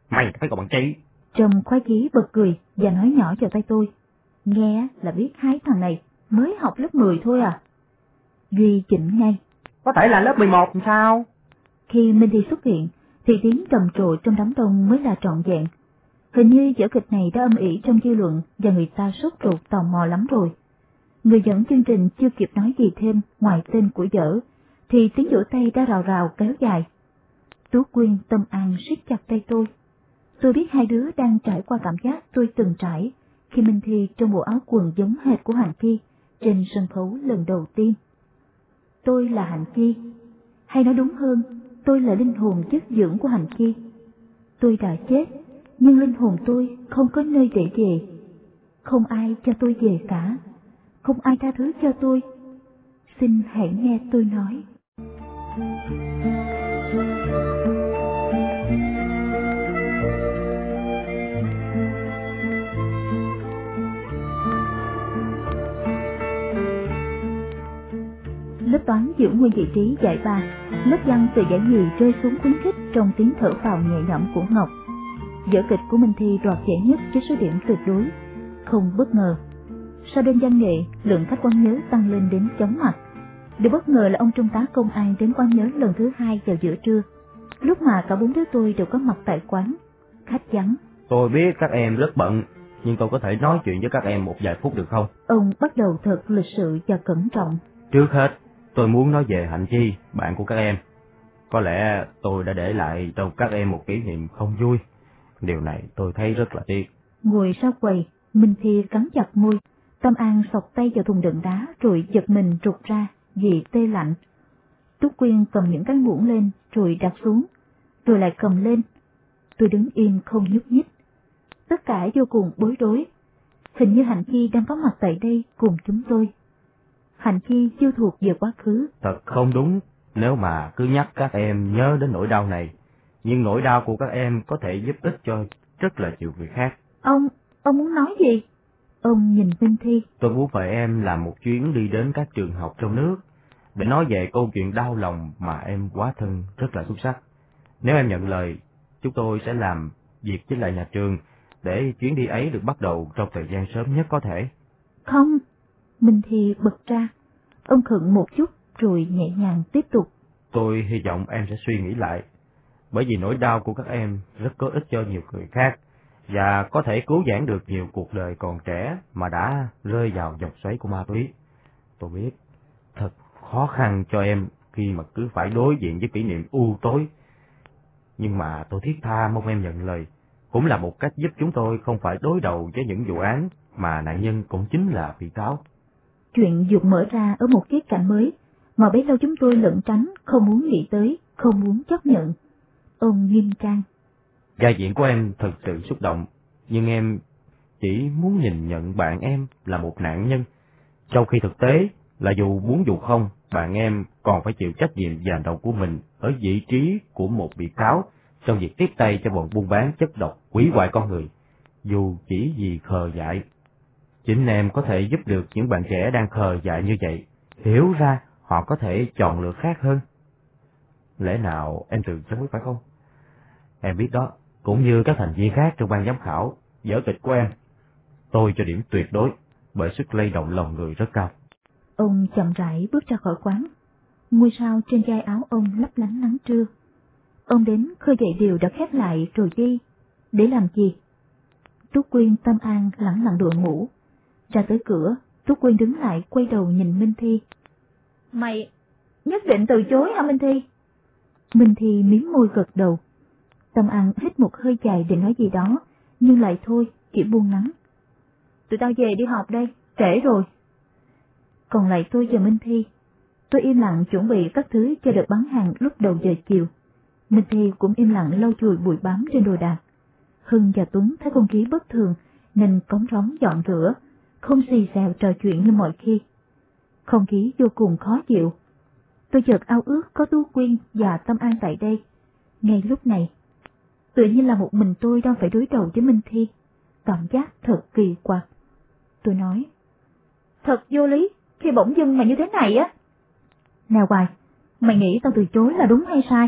Mày phải có bằng trí. Trầm khoái chí bật cười và nói nhỏ vào tay tôi. Nghe là biết hai thằng này mới học lớp 10 thôi à. Duy chỉnh ngay. Có thể là lớp 11 sao? Khi Minh Thi xuất hiện, thì tiếng trầm trồ trong đám đông mới là trọn vẹn. Hình như vở kịch này đã âm ỉ trong dư luận và người ta sốt ruột tò mò lắm rồi. Người dẫn chương trình chưa kịp nói gì thêm ngoài tên của dở, thì tiếng vỗ tay đã rào rào kéo dài. Tú Quyên tâm an siết chặt tay tôi. Tôi biết hai đứa đang trải qua cảm giác tôi từng trải khi Minh Thi trong bộ áo quần giống hệt của Hành Chi trên sân khấu lần đầu tiên. Tôi là hạnh Chi, hay nói đúng hơn, tôi là linh hồn chất dưỡng của hạnh Chi. Tôi đã chết, nhưng linh hồn tôi không có nơi để về. Không ai cho tôi về cả, không ai tha thứ cho tôi. Xin hãy nghe tôi nói. Lớp toán giữ nguyên vị trí giải ba, lớp văn từ giải nhì rơi xuống khuyến khích trong tiếng thở phào nhẹ nhõm của Ngọc. Vở kịch của Minh Thi đoạt giải nhất với số điểm tuyệt đối, không bất ngờ. Sau đêm văn nghệ, lượng khách quan nhớ tăng lên đến chóng mặt. Điều bất ngờ là ông trung tá công an đến quán nhớ lần thứ hai vào giữa trưa, lúc mà cả bốn đứa tôi đều có mặt tại quán. Khách vắng. Tôi biết các em rất bận, nhưng tôi có thể nói chuyện với các em một vài phút được không? Ông bắt đầu thật lịch sự và cẩn trọng. Trước hết, Tôi muốn nói về Hạnh Chi, bạn của các em. Có lẽ tôi đã để lại trong các em một kỷ niệm không vui. Điều này tôi thấy rất là tiếc. Ngồi sau quầy, Minh Thi cắn chặt môi. Tâm An sọc tay vào thùng đựng đá rồi giật mình trục ra vì tê lạnh. Túc Quyên cầm những cái muỗng lên rồi đặt xuống, rồi lại cầm lên. Tôi đứng im không nhúc nhích. Tất cả vô cùng bối rối. Hình như Hạnh Chi đang có mặt tại đây cùng chúng tôi. Hành chi chưa thuộc về quá khứ. Thật không đúng nếu mà cứ nhắc các em nhớ đến nỗi đau này. Nhưng nỗi đau của các em có thể giúp ích cho rất là nhiều người khác. Ông, ông muốn nói gì? Ông nhìn Minh Thi. Tôi muốn mời em làm một chuyến đi đến các trường học trong nước, để nói về câu chuyện đau lòng mà em quá thân rất là xuất sắc. Nếu em nhận lời, chúng tôi sẽ làm việc với lại nhà trường để chuyến đi ấy được bắt đầu trong thời gian sớm nhất có thể. Không, Minh Thi bật ra. Ông khựng một chút rồi nhẹ nhàng tiếp tục. Tôi hy vọng em sẽ suy nghĩ lại, bởi vì nỗi đau của các em rất có ích cho nhiều người khác và có thể cứu vãn được nhiều cuộc đời còn trẻ mà đã rơi vào dòng xoáy của ma túy. Tôi biết, thật khó khăn cho em khi mà cứ phải đối diện với kỷ niệm u tối. Nhưng mà tôi thiết tha mong em nhận lời, cũng là một cách giúp chúng tôi không phải đối đầu với những vụ án mà nạn nhân cũng chính là bị cáo. Chuyện dục mở ra ở một khía cạnh mới, mà bấy lâu chúng tôi lẩn tránh, không muốn nghĩ tới, không muốn chấp nhận. Ông nghiêm trang. Gia diện của em thật sự xúc động, nhưng em chỉ muốn nhìn nhận bạn em là một nạn nhân, trong khi thực tế là dù muốn dù không, bạn em còn phải chịu trách nhiệm và hành động của mình ở vị trí của một bị cáo trong việc tiếp tay cho bọn buôn bán chất độc quỷ hoại con người, dù chỉ vì khờ dại. Chính em có thể giúp được những bạn trẻ đang khờ dại như vậy, hiểu ra họ có thể chọn lựa khác hơn. Lẽ nào em từ chối phải không? Em biết đó, cũng như các thành viên khác trong ban giám khảo, vở kịch của em. Tôi cho điểm tuyệt đối, bởi sức lay động lòng người rất cao. Ông chậm rãi bước ra khỏi quán. Ngôi sao trên vai áo ông lấp lánh nắng trưa. Ông đến khơi dậy điều đã khép lại rồi đi. Để làm gì? tú Quyên tâm an lẳng lặng đội mũ. Ra tới cửa, Trúc Quyên đứng lại quay đầu nhìn Minh Thi. Mày nhất định từ chối hả Minh Thi? Minh Thi miếm môi gật đầu. Tâm An hít một hơi dài để nói gì đó, nhưng lại thôi, chỉ buông nắng. Tụi tao về đi họp đây, trễ rồi. Còn lại tôi và Minh Thi. Tôi im lặng chuẩn bị các thứ cho đợt bán hàng lúc đầu giờ chiều. Minh Thi cũng im lặng lau chùi bụi bám trên đồ đạc. Hưng và Tuấn thấy không khí bất thường nên cống róng dọn rửa, không xì xèo trò chuyện như mọi khi. Không khí vô cùng khó chịu. Tôi chợt ao ước có Tu Quyên và Tâm An tại đây. Ngay lúc này, tự nhiên là một mình tôi đang phải đối đầu với Minh Thi. Cảm giác thật kỳ quặc. Tôi nói, thật vô lý, khi bỗng dưng mà như thế này á. Nào hoài, mày nghĩ tao từ chối là đúng hay sai?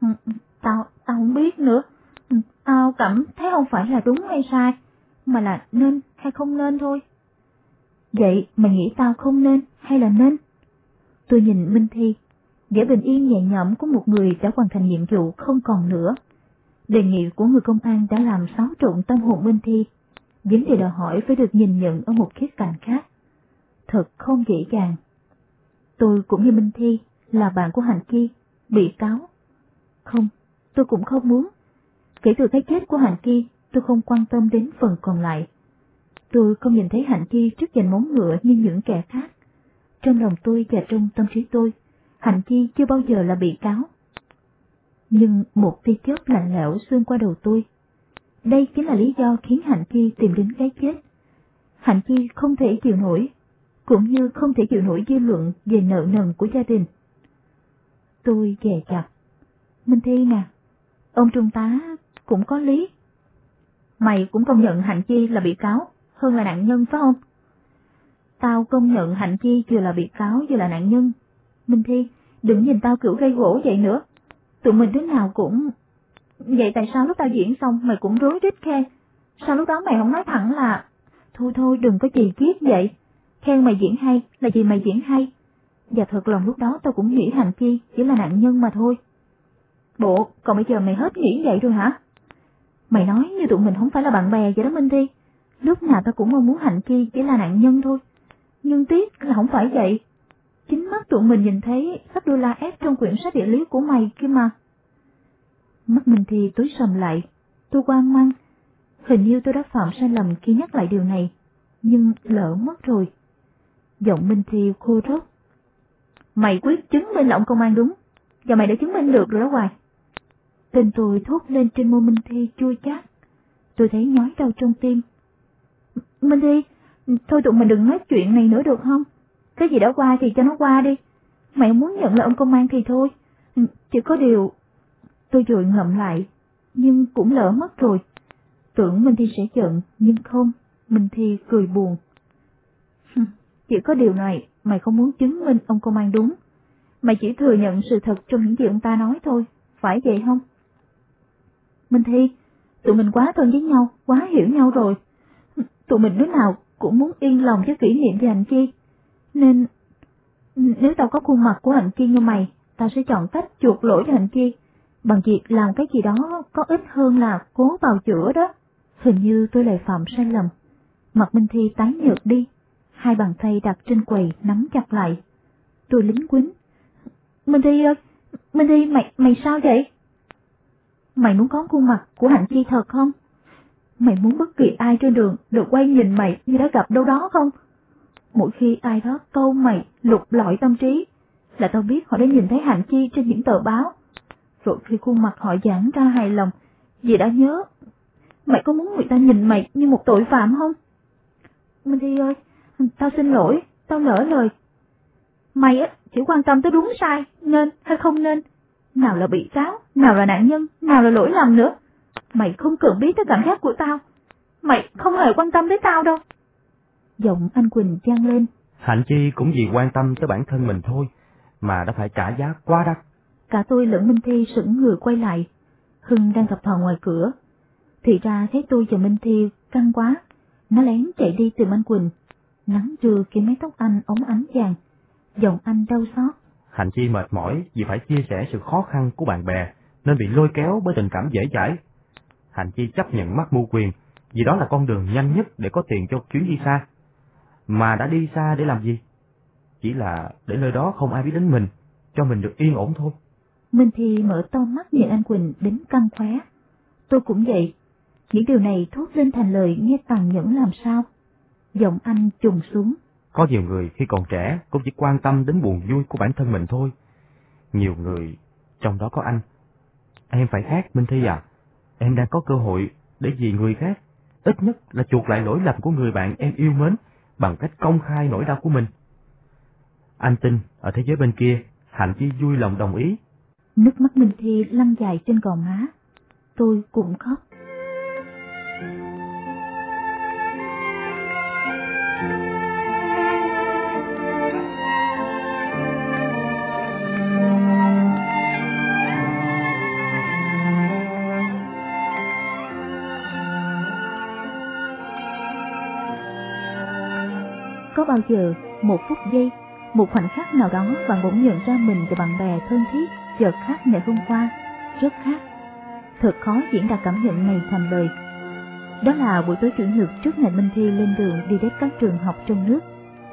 Ừ, ừ, tao, tao không biết nữa. Ừ, tao cảm thấy không phải là đúng hay sai, mà là nên hay không nên thôi. Vậy mày nghĩ tao không nên hay là nên? Tôi nhìn Minh Thi, vẻ bình yên nhẹ nhõm của một người đã hoàn thành nhiệm vụ không còn nữa. Đề nghị của người công an đã làm xáo trộn tâm hồn Minh Thi. Vấn đề đòi hỏi phải được nhìn nhận ở một khía cạnh khác. Thật không dễ dàng. Tôi cũng như Minh Thi, là bạn của Hành Chi, bị cáo. Không, tôi cũng không muốn. Kể từ cái chết của Hành Chi, tôi không quan tâm đến phần còn lại. Tôi không nhìn thấy Hạnh Chi trước giành móng ngựa như những kẻ khác. Trong lòng tôi và trong tâm trí tôi, Hạnh Chi chưa bao giờ là bị cáo. Nhưng một tia chớp lạnh lẽo xuyên qua đầu tôi. Đây chính là lý do khiến Hạnh Chi tìm đến cái chết. Hạnh Chi không thể chịu nổi, cũng như không thể chịu nổi dư luận về nợ nần của gia đình. Tôi dè chặt. Minh Thi nè, ông Trung tá cũng có lý. Mày cũng công nhận Hạnh Chi là bị cáo hơn là nạn nhân phải không? Tao công nhận Hạnh Chi vừa là bị cáo vừa là nạn nhân. Minh Thi, đừng nhìn tao kiểu gây gỗ vậy nữa. Tụi mình đứa nào cũng... Vậy tại sao lúc tao diễn xong mày cũng rối rít khen? Sao lúc đó mày không nói thẳng là... Thôi thôi đừng có chì kiết vậy. Khen mày diễn hay là vì mày diễn hay. Và thật lòng lúc đó tao cũng nghĩ Hạnh Chi chỉ là nạn nhân mà thôi. Bộ, còn bây giờ mày hết nghĩ vậy rồi hả? Mày nói như tụi mình không phải là bạn bè vậy đó Minh Thi. Lúc nào ta cũng mong muốn Hạnh Chi chỉ là nạn nhân thôi. Nhưng tiếc là không phải vậy. Chính mắt tụi mình nhìn thấy sắp đô la ép trong quyển sách địa lý của mày kia mà. Mắt mình thi tối sầm lại. Tôi quan mang. Hình như tôi đã phạm sai lầm khi nhắc lại điều này. Nhưng lỡ mất rồi. Giọng Minh Thi khô rốt. Mày quyết chứng minh là ông công an đúng. Và mày đã chứng minh được rồi đó Hoài. Tên tôi thốt lên trên môi Minh Thi chua chát. Tôi thấy nhói đau trong tim. Minh Thi, thôi tụi mình đừng nói chuyện này nữa được không? Cái gì đã qua thì cho nó qua đi. Mày muốn nhận là ông công an thì thôi. Chỉ có điều... Tôi rồi ngậm lại, nhưng cũng lỡ mất rồi. Tưởng Minh Thi sẽ giận, nhưng không. Minh Thi cười buồn. Chỉ có điều này, mày không muốn chứng minh ông công an đúng. Mày chỉ thừa nhận sự thật trong những gì ông ta nói thôi, phải vậy không? Minh Thi, tụi mình quá thân với nhau, quá hiểu nhau rồi. Tụi mình đứa nào cũng muốn yên lòng với kỷ niệm về hạnh chi. Nên, nếu tao có khuôn mặt của hạnh chi như mày, tao sẽ chọn cách chuộc lỗi cho hạnh chi, bằng việc làm cái gì đó có ích hơn là cố vào chữa đó. Hình như tôi lại phạm sai lầm. Mặt Minh Thi tái nhợt đi, hai bàn tay đặt trên quầy nắm chặt lại. Tôi lính quýnh. Minh Thi ơi, Minh Thi mày, mày sao vậy? Mày muốn có khuôn mặt của hạnh chi thật không? Mày muốn bất kỳ ai trên đường được quay nhìn mày như đã gặp đâu đó không? Mỗi khi ai đó câu mày lục lọi tâm trí, là tao biết họ đã nhìn thấy hạnh chi trên những tờ báo. Rồi khi khuôn mặt họ giãn ra hài lòng, dì đã nhớ. Mày có muốn người ta nhìn mày như một tội phạm không? Minh Thi ơi, tao xin lỗi, tao lỡ lời. Mày á, chỉ quan tâm tới đúng sai, nên hay không nên. Nào là bị cáo, nào là nạn nhân, nào là lỗi lầm nữa. Mày không cần biết tới cảm giác của tao. Mày không hề quan tâm tới tao đâu. Giọng anh Quỳnh trang lên. Hạnh Chi cũng vì quan tâm tới bản thân mình thôi, mà đã phải trả giá quá đắt. Cả tôi lẫn Minh Thi sững người quay lại. Hưng đang gặp thò ngoài cửa. Thì ra thấy tôi và Minh Thi căng quá. Nó lén chạy đi tìm anh Quỳnh. Nắng trưa khiến mái tóc anh ống ánh vàng. Giọng anh đau xót. Hạnh Chi mệt mỏi vì phải chia sẻ sự khó khăn của bạn bè, nên bị lôi kéo bởi tình cảm dễ dãi. Hạnh Chi chấp nhận mắc mưu quyền, vì đó là con đường nhanh nhất để có tiền cho chuyến đi xa. Mà đã đi xa để làm gì? Chỉ là để nơi đó không ai biết đến mình, cho mình được yên ổn thôi. Minh Thi mở to mắt nhìn anh Quỳnh đến căng khóe. Tôi cũng vậy. Những điều này thốt lên thành lời nghe tàn nhẫn làm sao. Giọng anh trùng xuống. Có nhiều người khi còn trẻ cũng chỉ quan tâm đến buồn vui của bản thân mình thôi. Nhiều người, trong đó có anh. Em phải khác, Minh Thi à. Em đang có cơ hội để vì người khác, ít nhất là chuộc lại lỗi lầm của người bạn em yêu mến bằng cách công khai nỗi đau của mình. Anh tin, ở thế giới bên kia, Hạnh Chi vui lòng đồng ý. Nước mắt Minh Thi lăn dài trên gò má. Tôi cũng khóc. Có bao giờ, một phút giây, một khoảnh khắc nào đó bạn bỗng nhận ra mình và bạn bè thân thiết chợt khác ngày hôm qua, rất khác. Thật khó diễn đạt cảm nhận này thành lời. Đó là buổi tối chủ nhật trước ngày Minh Thi lên đường đi đến các trường học trong nước,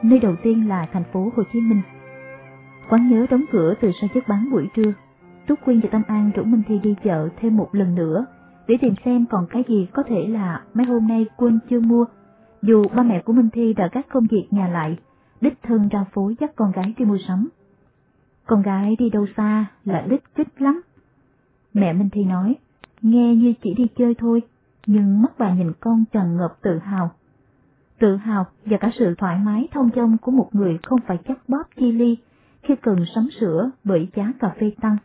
nơi đầu tiên là thành phố Hồ Chí Minh. Quán nhớ đóng cửa từ sau giấc bán buổi trưa. Trúc Quyên và Tâm An rủ Minh Thi đi chợ thêm một lần nữa để tìm xem còn cái gì có thể là mấy hôm nay Quân chưa mua. Dù ba mẹ của Minh Thi đã gác công việc nhà lại, đích thân ra phố dắt con gái đi mua sắm. Con gái đi đâu xa là đích kích lắm. Mẹ Minh Thi nói, nghe như chỉ đi chơi thôi, nhưng mắt bà nhìn con tràn ngập tự hào. Tự hào và cả sự thoải mái thông dong của một người không phải chắc bóp chi ly khi cần sắm sữa bởi giá cà phê tăng.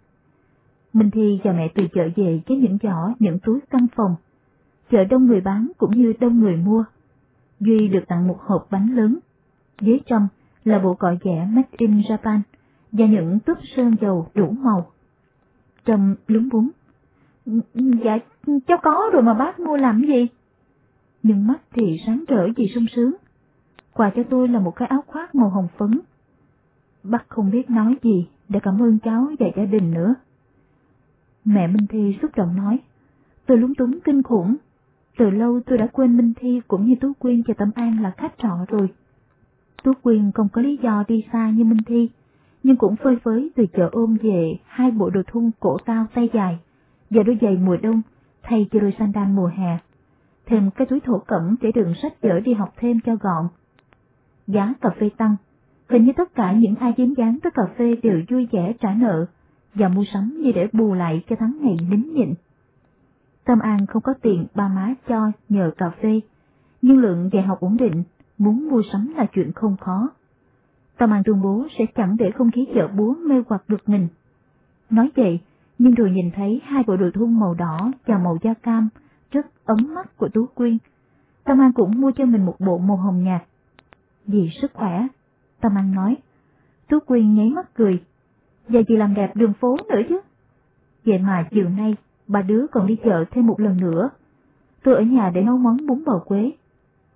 Minh Thi và mẹ từ chợ về với những giỏ, những túi căn phòng. Chợ đông người bán cũng như đông người mua. Duy được tặng một hộp bánh lớn. Dưới trong là bộ cọ vẽ Made in Japan và những túp sơn dầu đủ màu. Trâm lúng búng. Dạ, cháu có rồi mà bác mua làm gì? Nhưng mắt thì sáng rỡ vì sung sướng. Quà cho tôi là một cái áo khoác màu hồng phấn. Bác không biết nói gì để cảm ơn cháu và gia đình nữa. Mẹ Minh Thi xúc động nói, tôi lúng túng kinh khủng. Từ lâu tôi đã quên Minh Thi cũng như Tú Quyên và Tâm An là khách trọ rồi. Tú Quyên không có lý do đi xa như Minh Thi, nhưng cũng phơi phới từ chợ ôm về hai bộ đồ thun cổ cao tay dài và đôi giày mùa đông thay cho đôi sandal mùa hè. Thêm cái túi thổ cẩm để đựng sách vở đi học thêm cho gọn. Giá cà phê tăng, hình như tất cả những ai dính dáng tới cà phê đều vui vẻ trả nợ và mua sắm như để bù lại cho tháng ngày nín nhịn. Tâm An không có tiền ba má cho nhờ cà phê, nhưng lượng dạy học ổn định, muốn mua sắm là chuyện không khó. Tâm An tuyên bố sẽ chẳng để không khí chợ búa mê hoặc được mình. Nói vậy, nhưng rồi nhìn thấy hai bộ đồ thun màu đỏ và màu da cam rất ấm mắt của Tú Quyên. Tâm An cũng mua cho mình một bộ màu hồng nhạt. Vì sức khỏe, Tâm An nói. Tú Quyên nháy mắt cười. Giờ chị làm đẹp đường phố nữa chứ. Vậy mà chiều nay, ba đứa còn đi chợ thêm một lần nữa. Tôi ở nhà để nấu món bún bò quế.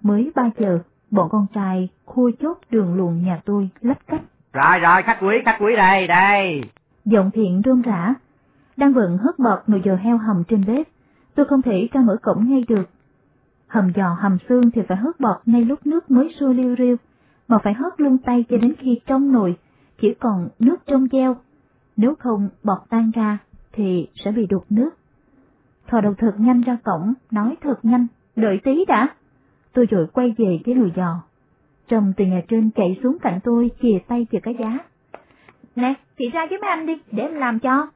Mới ba giờ, bọn con trai khui chốt đường luồng nhà tôi lách cách. Rồi rồi, khách quý, khách quý đây, đây. Giọng thiện rôm rã, đang bận hớt bọt nồi giò heo hầm trên bếp. Tôi không thể ra mở cổng ngay được. Hầm giò hầm xương thì phải hớt bọt ngay lúc nước mới sôi liêu riêu, mà phải hớt lung tay cho đến khi trong nồi chỉ còn nước trong gieo. Nếu không bọt tan ra thì sẽ bị đục nước. Thò đầu thật nhanh ra cổng, nói thật nhanh, đợi tí đã. Tôi rồi quay về cái lùi giò. Trầm từ nhà trên chạy xuống cạnh tôi, chìa tay chìa cái giá. Nè, chị ra với mấy anh đi, để em làm cho.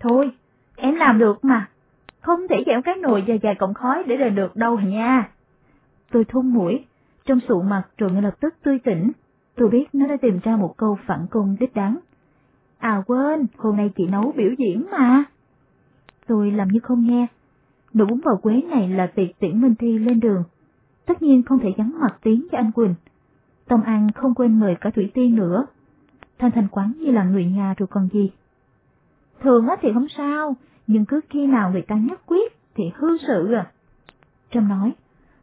Thôi, em làm được mà. Không thể dẻo cái nồi dài dài cọng khói để đền được đâu nha. Tôi thun mũi, trong sụ mặt rồi ngay lập tức tươi tỉnh. Tôi biết nó đã tìm ra một câu phản công đích đáng. À quên, hôm nay chị nấu biểu diễn mà. Tôi làm như không nghe. Nụ bún bò quế này là tiệc tiễn Minh Thi lên đường. Tất nhiên không thể gắn mặt tiếng cho anh Quỳnh. Tông An không quên mời cả Thủy Tiên nữa. Thanh Thành quán như là người nhà rồi còn gì. Thường á thì không sao, nhưng cứ khi nào người ta nhất quyết thì hư sự à. Trâm nói,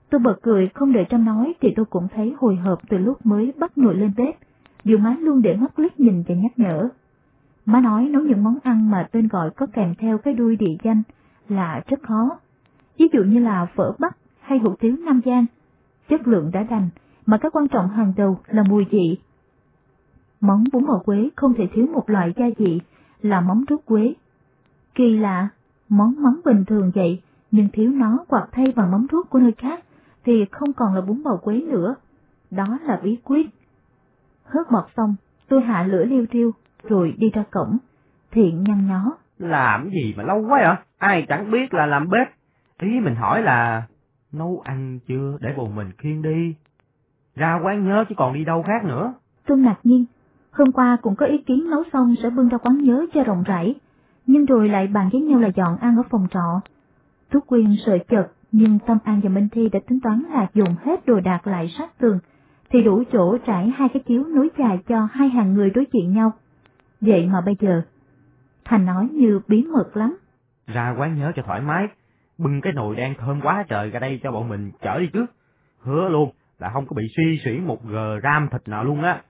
tôi bật cười không đợi Trâm nói thì tôi cũng thấy hồi hộp từ lúc mới bắt nồi lên bếp, dù má luôn để mắt liếc nhìn và nhắc nhở. Má nói nấu những món ăn mà tên gọi có kèm theo cái đuôi địa danh là rất khó. Ví dụ như là phở Bắc hay hủ tiếu Nam Giang. Chất lượng đã đành, mà cái quan trọng hàng đầu là mùi vị. Món bún bò quế không thể thiếu một loại gia vị là mắm ruốc quế. Kỳ lạ, món mắm bình thường vậy, nhưng thiếu nó hoặc thay bằng mắm ruốc của nơi khác thì không còn là bún bò quế nữa. Đó là bí quyết. Hớt bọt xong, tôi hạ lửa liêu riêu, rồi đi ra cổng. Thiện nhăn nhó. Làm gì mà lâu quá vậy? Ai chẳng biết là làm bếp. Ý mình hỏi là nấu ăn chưa để bồ mình khiêng đi. Ra quán nhớ chứ còn đi đâu khác nữa. Tôi ngạc nhiên, hôm qua cũng có ý kiến nấu xong sẽ bưng ra quán nhớ cho rộng rãi, nhưng rồi lại bàn với nhau là dọn ăn ở phòng trọ. Tú Quyên sợ chật, nhưng Tâm An và Minh Thi đã tính toán là dùng hết đồ đạc lại sát tường, thì đủ chỗ trải hai cái chiếu nối dài cho hai hàng người đối diện nhau. Vậy mà bây giờ, Thành nói như bí mật lắm. Ra quán nhớ cho thoải mái, bưng cái nồi đen thơm quá trời ra đây cho bọn mình chở đi trước. Hứa luôn là không có bị suy xuyển một gram thịt nào luôn á.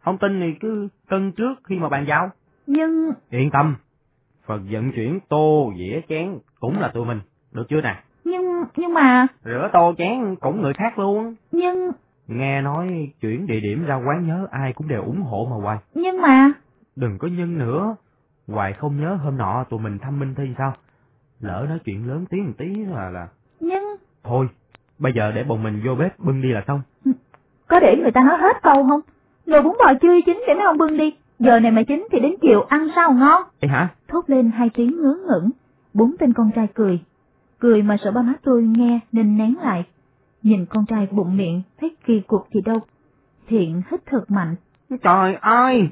Không tin thì cứ cân trước khi mà bàn giao. Nhưng... Yên tâm, phần vận chuyển tô, dĩa, chén cũng là tụi mình, được chưa nè? Nhưng, nhưng mà... Rửa tô chén cũng người khác luôn. Nhưng... Nghe nói chuyển địa điểm ra quán nhớ ai cũng đều ủng hộ mà Hoài. Nhưng mà... Đừng có nhân nữa. Hoài không nhớ hôm nọ tụi mình thăm Minh Thi sao? Lỡ nói chuyện lớn tiếng một tí là là... Nhưng... Thôi, bây giờ để bọn mình vô bếp bưng đi là xong. Có để người ta nói hết câu không? Nồi bún bò chưa chín để mấy ông bưng đi. Giờ này mà chín thì đến chiều ăn sao ngon. Ê hả? Thốt lên hai tiếng ngớ ngẩn. Bốn tên con trai cười. Cười mà sợ ba má tôi nghe nên nén lại. Nhìn con trai bụng miệng thấy kỳ cục gì đâu. Thiện hít thật mạnh. Trời ơi!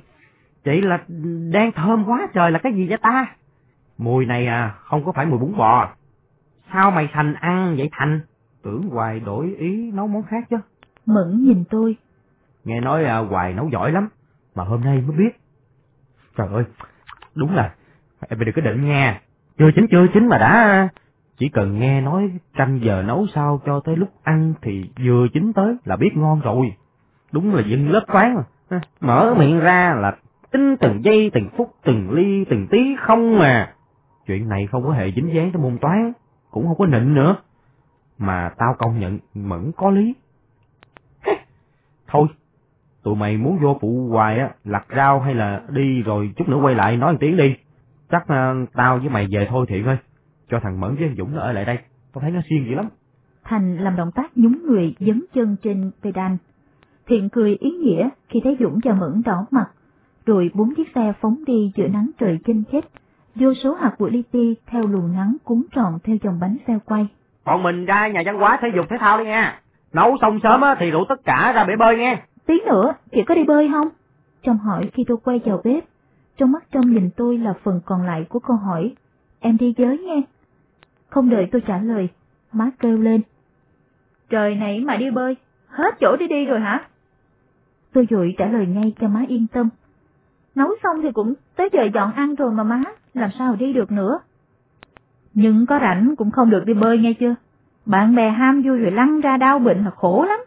Chị là đang thơm quá trời là cái gì vậy ta? Mùi này à, không có phải mùi bún bò. Sao mày thành ăn vậy Thành? Tưởng Hoài đổi ý nấu món khác chứ. Mẫn nhìn tôi. Nghe nói à, Hoài nấu giỏi lắm, mà hôm nay mới biết. Trời ơi, đúng là, em đừng có định nghe. Chưa chín chưa chín mà đã... Chỉ cần nghe nói canh giờ nấu sao cho tới lúc ăn thì vừa chín tới là biết ngon rồi. Đúng là dân lớp toán mà. Mở miệng ra là tính từng giây, từng phút, từng ly, từng tí không mà. Chuyện này không có hề dính dáng tới môn toán, cũng không có nịnh nữa. Mà tao công nhận Mẫn có lý. Thôi, tụi mày muốn vô phụ hoài á, lặt rau hay là đi rồi chút nữa quay lại nói một tiếng đi. Chắc uh, tao với mày về thôi Thiện ơi. Cho thằng Mẫn với Dũng nó ở lại đây. Tao thấy nó xiên dữ lắm. Thành làm động tác nhúng người dấn chân trên pedal. Thiện cười ý nghĩa khi thấy Dũng và Mẫn đỏ mặt, rồi bốn chiếc xe phóng đi giữa nắng trời chênh chết. Vô số hạt bụi li ti theo luồng nắng cuốn tròn theo dòng bánh xe quay. Bọn mình ra nhà văn hóa thể dục thể thao đi nha. Nấu xong sớm á thì rủ tất cả ra bể bơi nghe. Tí nữa, chị có đi bơi không? Trâm hỏi khi tôi quay vào bếp. Trong mắt Trâm nhìn tôi là phần còn lại của câu hỏi. Em đi với nghe. Không đợi tôi trả lời, má kêu lên. Trời này mà đi bơi, hết chỗ đi đi rồi hả? Tôi dội trả lời ngay cho má yên tâm. Nấu xong thì cũng tới giờ dọn ăn rồi mà má, làm sao đi được nữa. Nhưng có rảnh cũng không được đi bơi nghe chưa? Bạn bè ham vui rồi lăn ra đau bệnh là khổ lắm.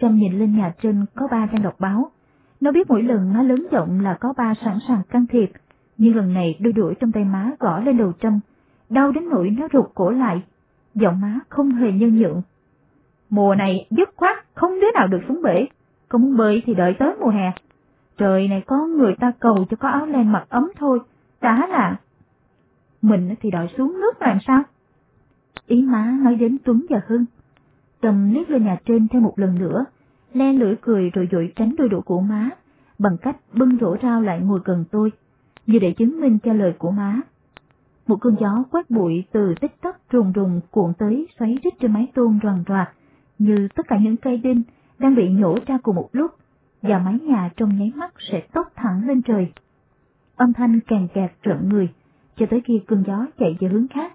Trâm nhìn lên nhà trên có ba đang đọc báo. Nó biết mỗi lần nó lớn giọng là có ba sẵn sàng can thiệp, nhưng lần này đôi đuổi trong tay má gõ lên đầu Trâm, đau đến nỗi nó rụt cổ lại. Giọng má không hề nhân nhượng. Mùa này dứt khoát không đứa nào được xuống bể, không muốn bơi thì đợi tới mùa hè. Trời này có người ta cầu cho có áo len mặc ấm thôi, đã là... Mình thì đòi xuống nước làm sao? Ý má nói đến Tuấn và Hưng. Tâm liếc lên nhà trên thêm một lần nữa, le lưỡi cười rồi dội tránh đôi đũa của má, bằng cách bưng rổ rau lại ngồi gần tôi, như để chứng minh cho lời của má. Một cơn gió quét bụi từ tích tắc rùng rùng cuộn tới xoáy rít trên mái tôn roàn roạt, như tất cả những cây đinh đang bị nhổ ra cùng một lúc, và mái nhà trong nháy mắt sẽ tốc thẳng lên trời. Âm thanh càng kẹt rợn người, cho tới khi cơn gió chạy về hướng khác,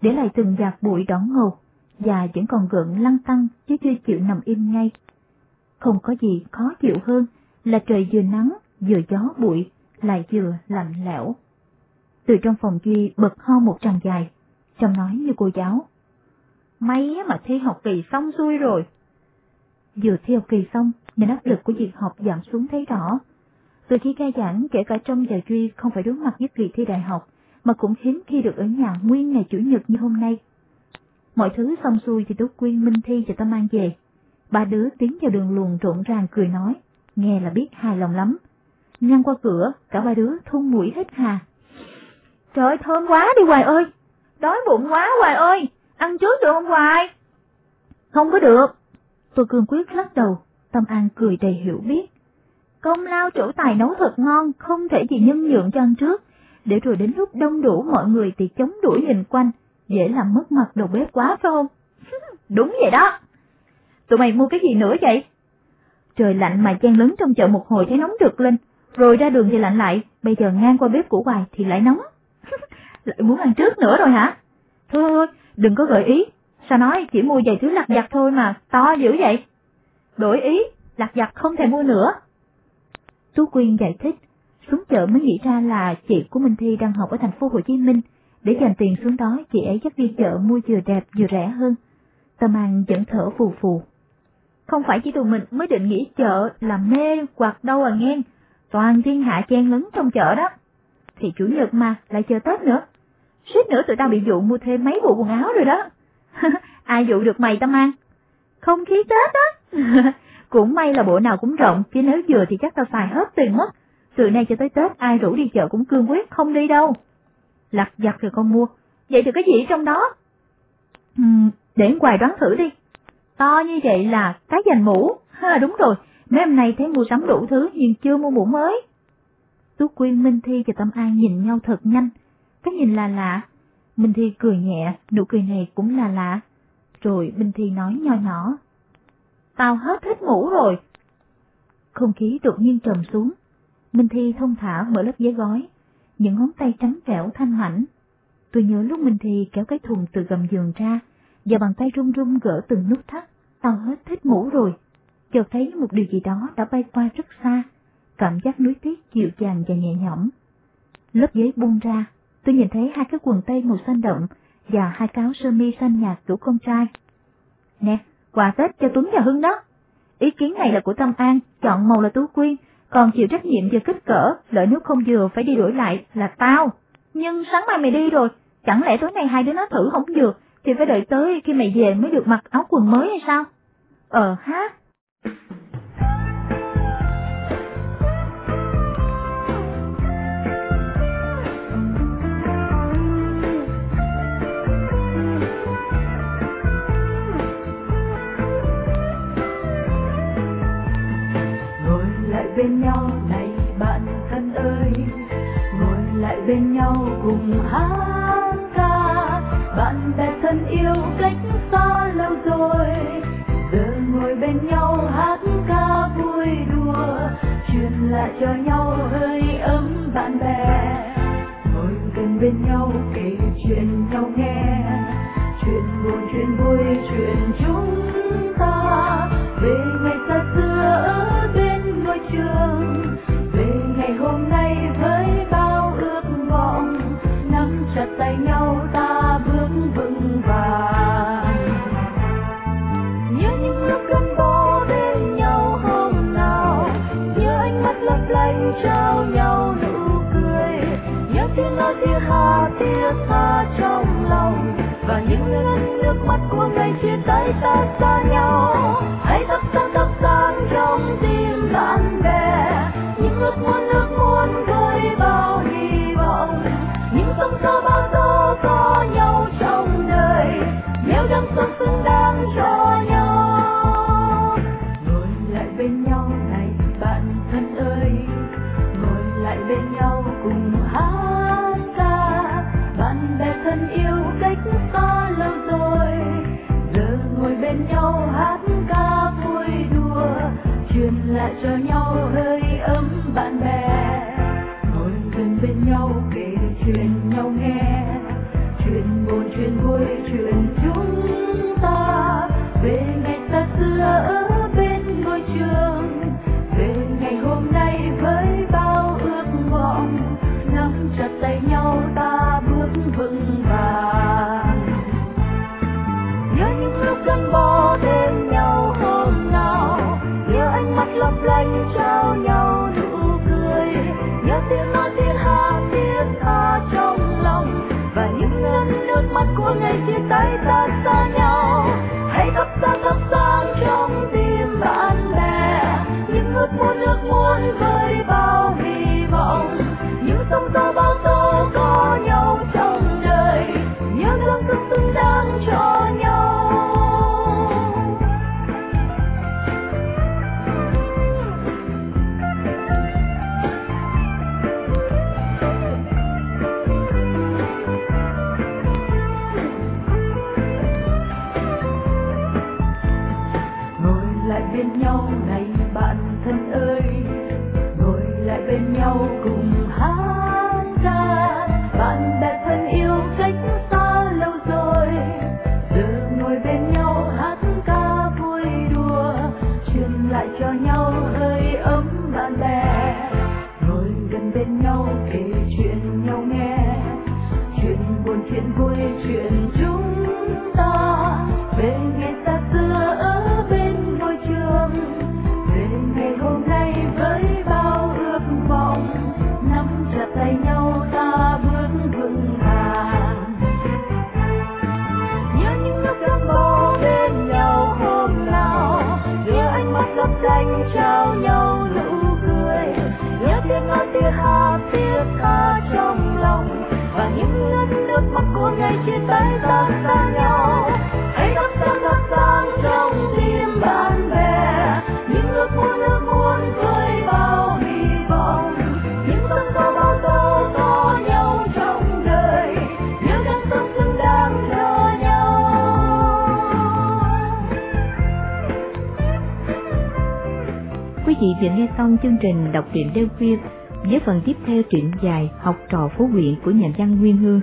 để lại từng giạt bụi đỏ ngầu, và vẫn còn gợn lăn tăng chứ chưa chịu nằm im ngay. Không có gì khó chịu hơn là trời vừa nắng, vừa gió bụi, lại vừa lạnh lẽo. Từ trong phòng Duy bật ho một tràng dài, trong nói như cô giáo. May mà thi học kỳ xong xuôi rồi. Vừa theo kỳ xong, nên áp lực của việc học giảm xuống thấy rõ. Từ khi khai giảng, kể cả trong và Duy không phải đối mặt với kỳ thi đại học, mà cũng hiếm khi được ở nhà nguyên ngày Chủ nhật như hôm nay. Mọi thứ xong xuôi thì Tú Quyên, Minh Thi và Tâm An về. Ba đứa tiến vào đường luồn rộn ràng cười nói, nghe là biết hài lòng lắm. Ngăn qua cửa, cả ba đứa thun mũi hết hà. Trời ơi, thơm quá đi Hoài ơi! Đói bụng quá Hoài ơi! Ăn trước được không Hoài? Không có được. Tôi cương quyết lắc đầu, Tâm An cười đầy hiểu biết. Công lao chủ tài nấu thật ngon, không thể gì nhân nhượng cho ăn trước, để rồi đến lúc đông đủ mọi người thì chống đuổi nhìn quanh, dễ làm mất mặt đầu bếp quá phải không? Đúng vậy đó. Tụi mày mua cái gì nữa vậy? Trời lạnh mà chen lớn trong chợ một hồi thấy nóng rực lên, rồi ra đường thì lạnh lại, bây giờ ngang qua bếp của hoài thì lại nóng. lại muốn ăn trước nữa rồi hả? Thôi thôi, đừng có gợi ý, sao nói chỉ mua vài thứ lặt vặt thôi mà, to dữ vậy? Đổi ý, lặt vặt không thể mua nữa. Tú Quyên giải thích, xuống chợ mới nghĩ ra là chị của Minh Thi đang học ở thành phố Hồ Chí Minh, để dành tiền xuống đó chị ấy dắt đi chợ mua vừa đẹp vừa rẻ hơn. Tâm An vẫn thở phù phù. Không phải chỉ tụi mình mới định nghĩ chợ là mê hoặc đâu à nghe, toàn thiên hạ chen lấn trong chợ đó. Thì chủ nhật mà, lại chờ Tết nữa. Suýt nữa tụi tao bị dụ mua thêm mấy bộ quần áo rồi đó. Ai dụ được mày Tâm An? Không khí Tết đó. cũng may là bộ nào cũng rộng, chứ nếu vừa thì chắc tao xài hết tiền mất. Từ nay cho tới Tết ai rủ đi chợ cũng cương quyết không đi đâu. Lặt giặt thì con mua, vậy thì cái gì trong đó? Ừ, để ngoài đoán thử đi. To như vậy là cái dành mũ. Ha, đúng rồi, mấy hôm nay thấy mua sắm đủ thứ nhưng chưa mua mũ mới. Tú Quyên, Minh Thi và Tâm An nhìn nhau thật nhanh. Cái nhìn là lạ. Minh Thi cười nhẹ, nụ cười này cũng là lạ. Rồi Minh Thi nói nho nhỏ. Tao hết hết mũ rồi. Không khí đột nhiên trầm xuống. Minh Thi thông thả mở lớp giấy gói, những ngón tay trắng trẻo thanh mảnh. Tôi nhớ lúc Minh Thi kéo cái thùng từ gầm giường ra, và bàn tay run run gỡ từng nút thắt, tao hết thích mũ rồi. Chợt thấy một điều gì đó đã bay qua rất xa, cảm giác núi tuyết dịu dàng và nhẹ nhõm. Lớp giấy buông ra, tôi nhìn thấy hai cái quần tây màu xanh đậm và hai cái áo sơ mi xanh nhạt của con trai. Nè, quà Tết cho Tuấn và Hưng đó. Ý kiến này là của Tâm An, chọn màu là Tú Quyên, còn chịu trách nhiệm về kích cỡ, lỡ nếu không vừa phải đi đổi lại là tao. Nhưng sáng mai mày đi rồi, chẳng lẽ tối nay hai đứa nó thử không vừa, thì phải đợi tới khi mày về mới được mặc áo quần mới hay sao? Ờ ha. Bên nhau, này bạn thân ơi. Ngồi lại bên nhau cùng hát ca. Bạn bè thân yêu cách xa lâu rồi. Giờ ngồi bên nhau hát ca vui đùa. Truyền lại cho nhau hơi ấm bạn bè. Ngồi gần bên nhau kể chuyện nhau nghe. Chuyện buồn, chuyện vui, chuyện chúng tanto soñó. học trò phố huyện của nhà văn Nguyên Hương.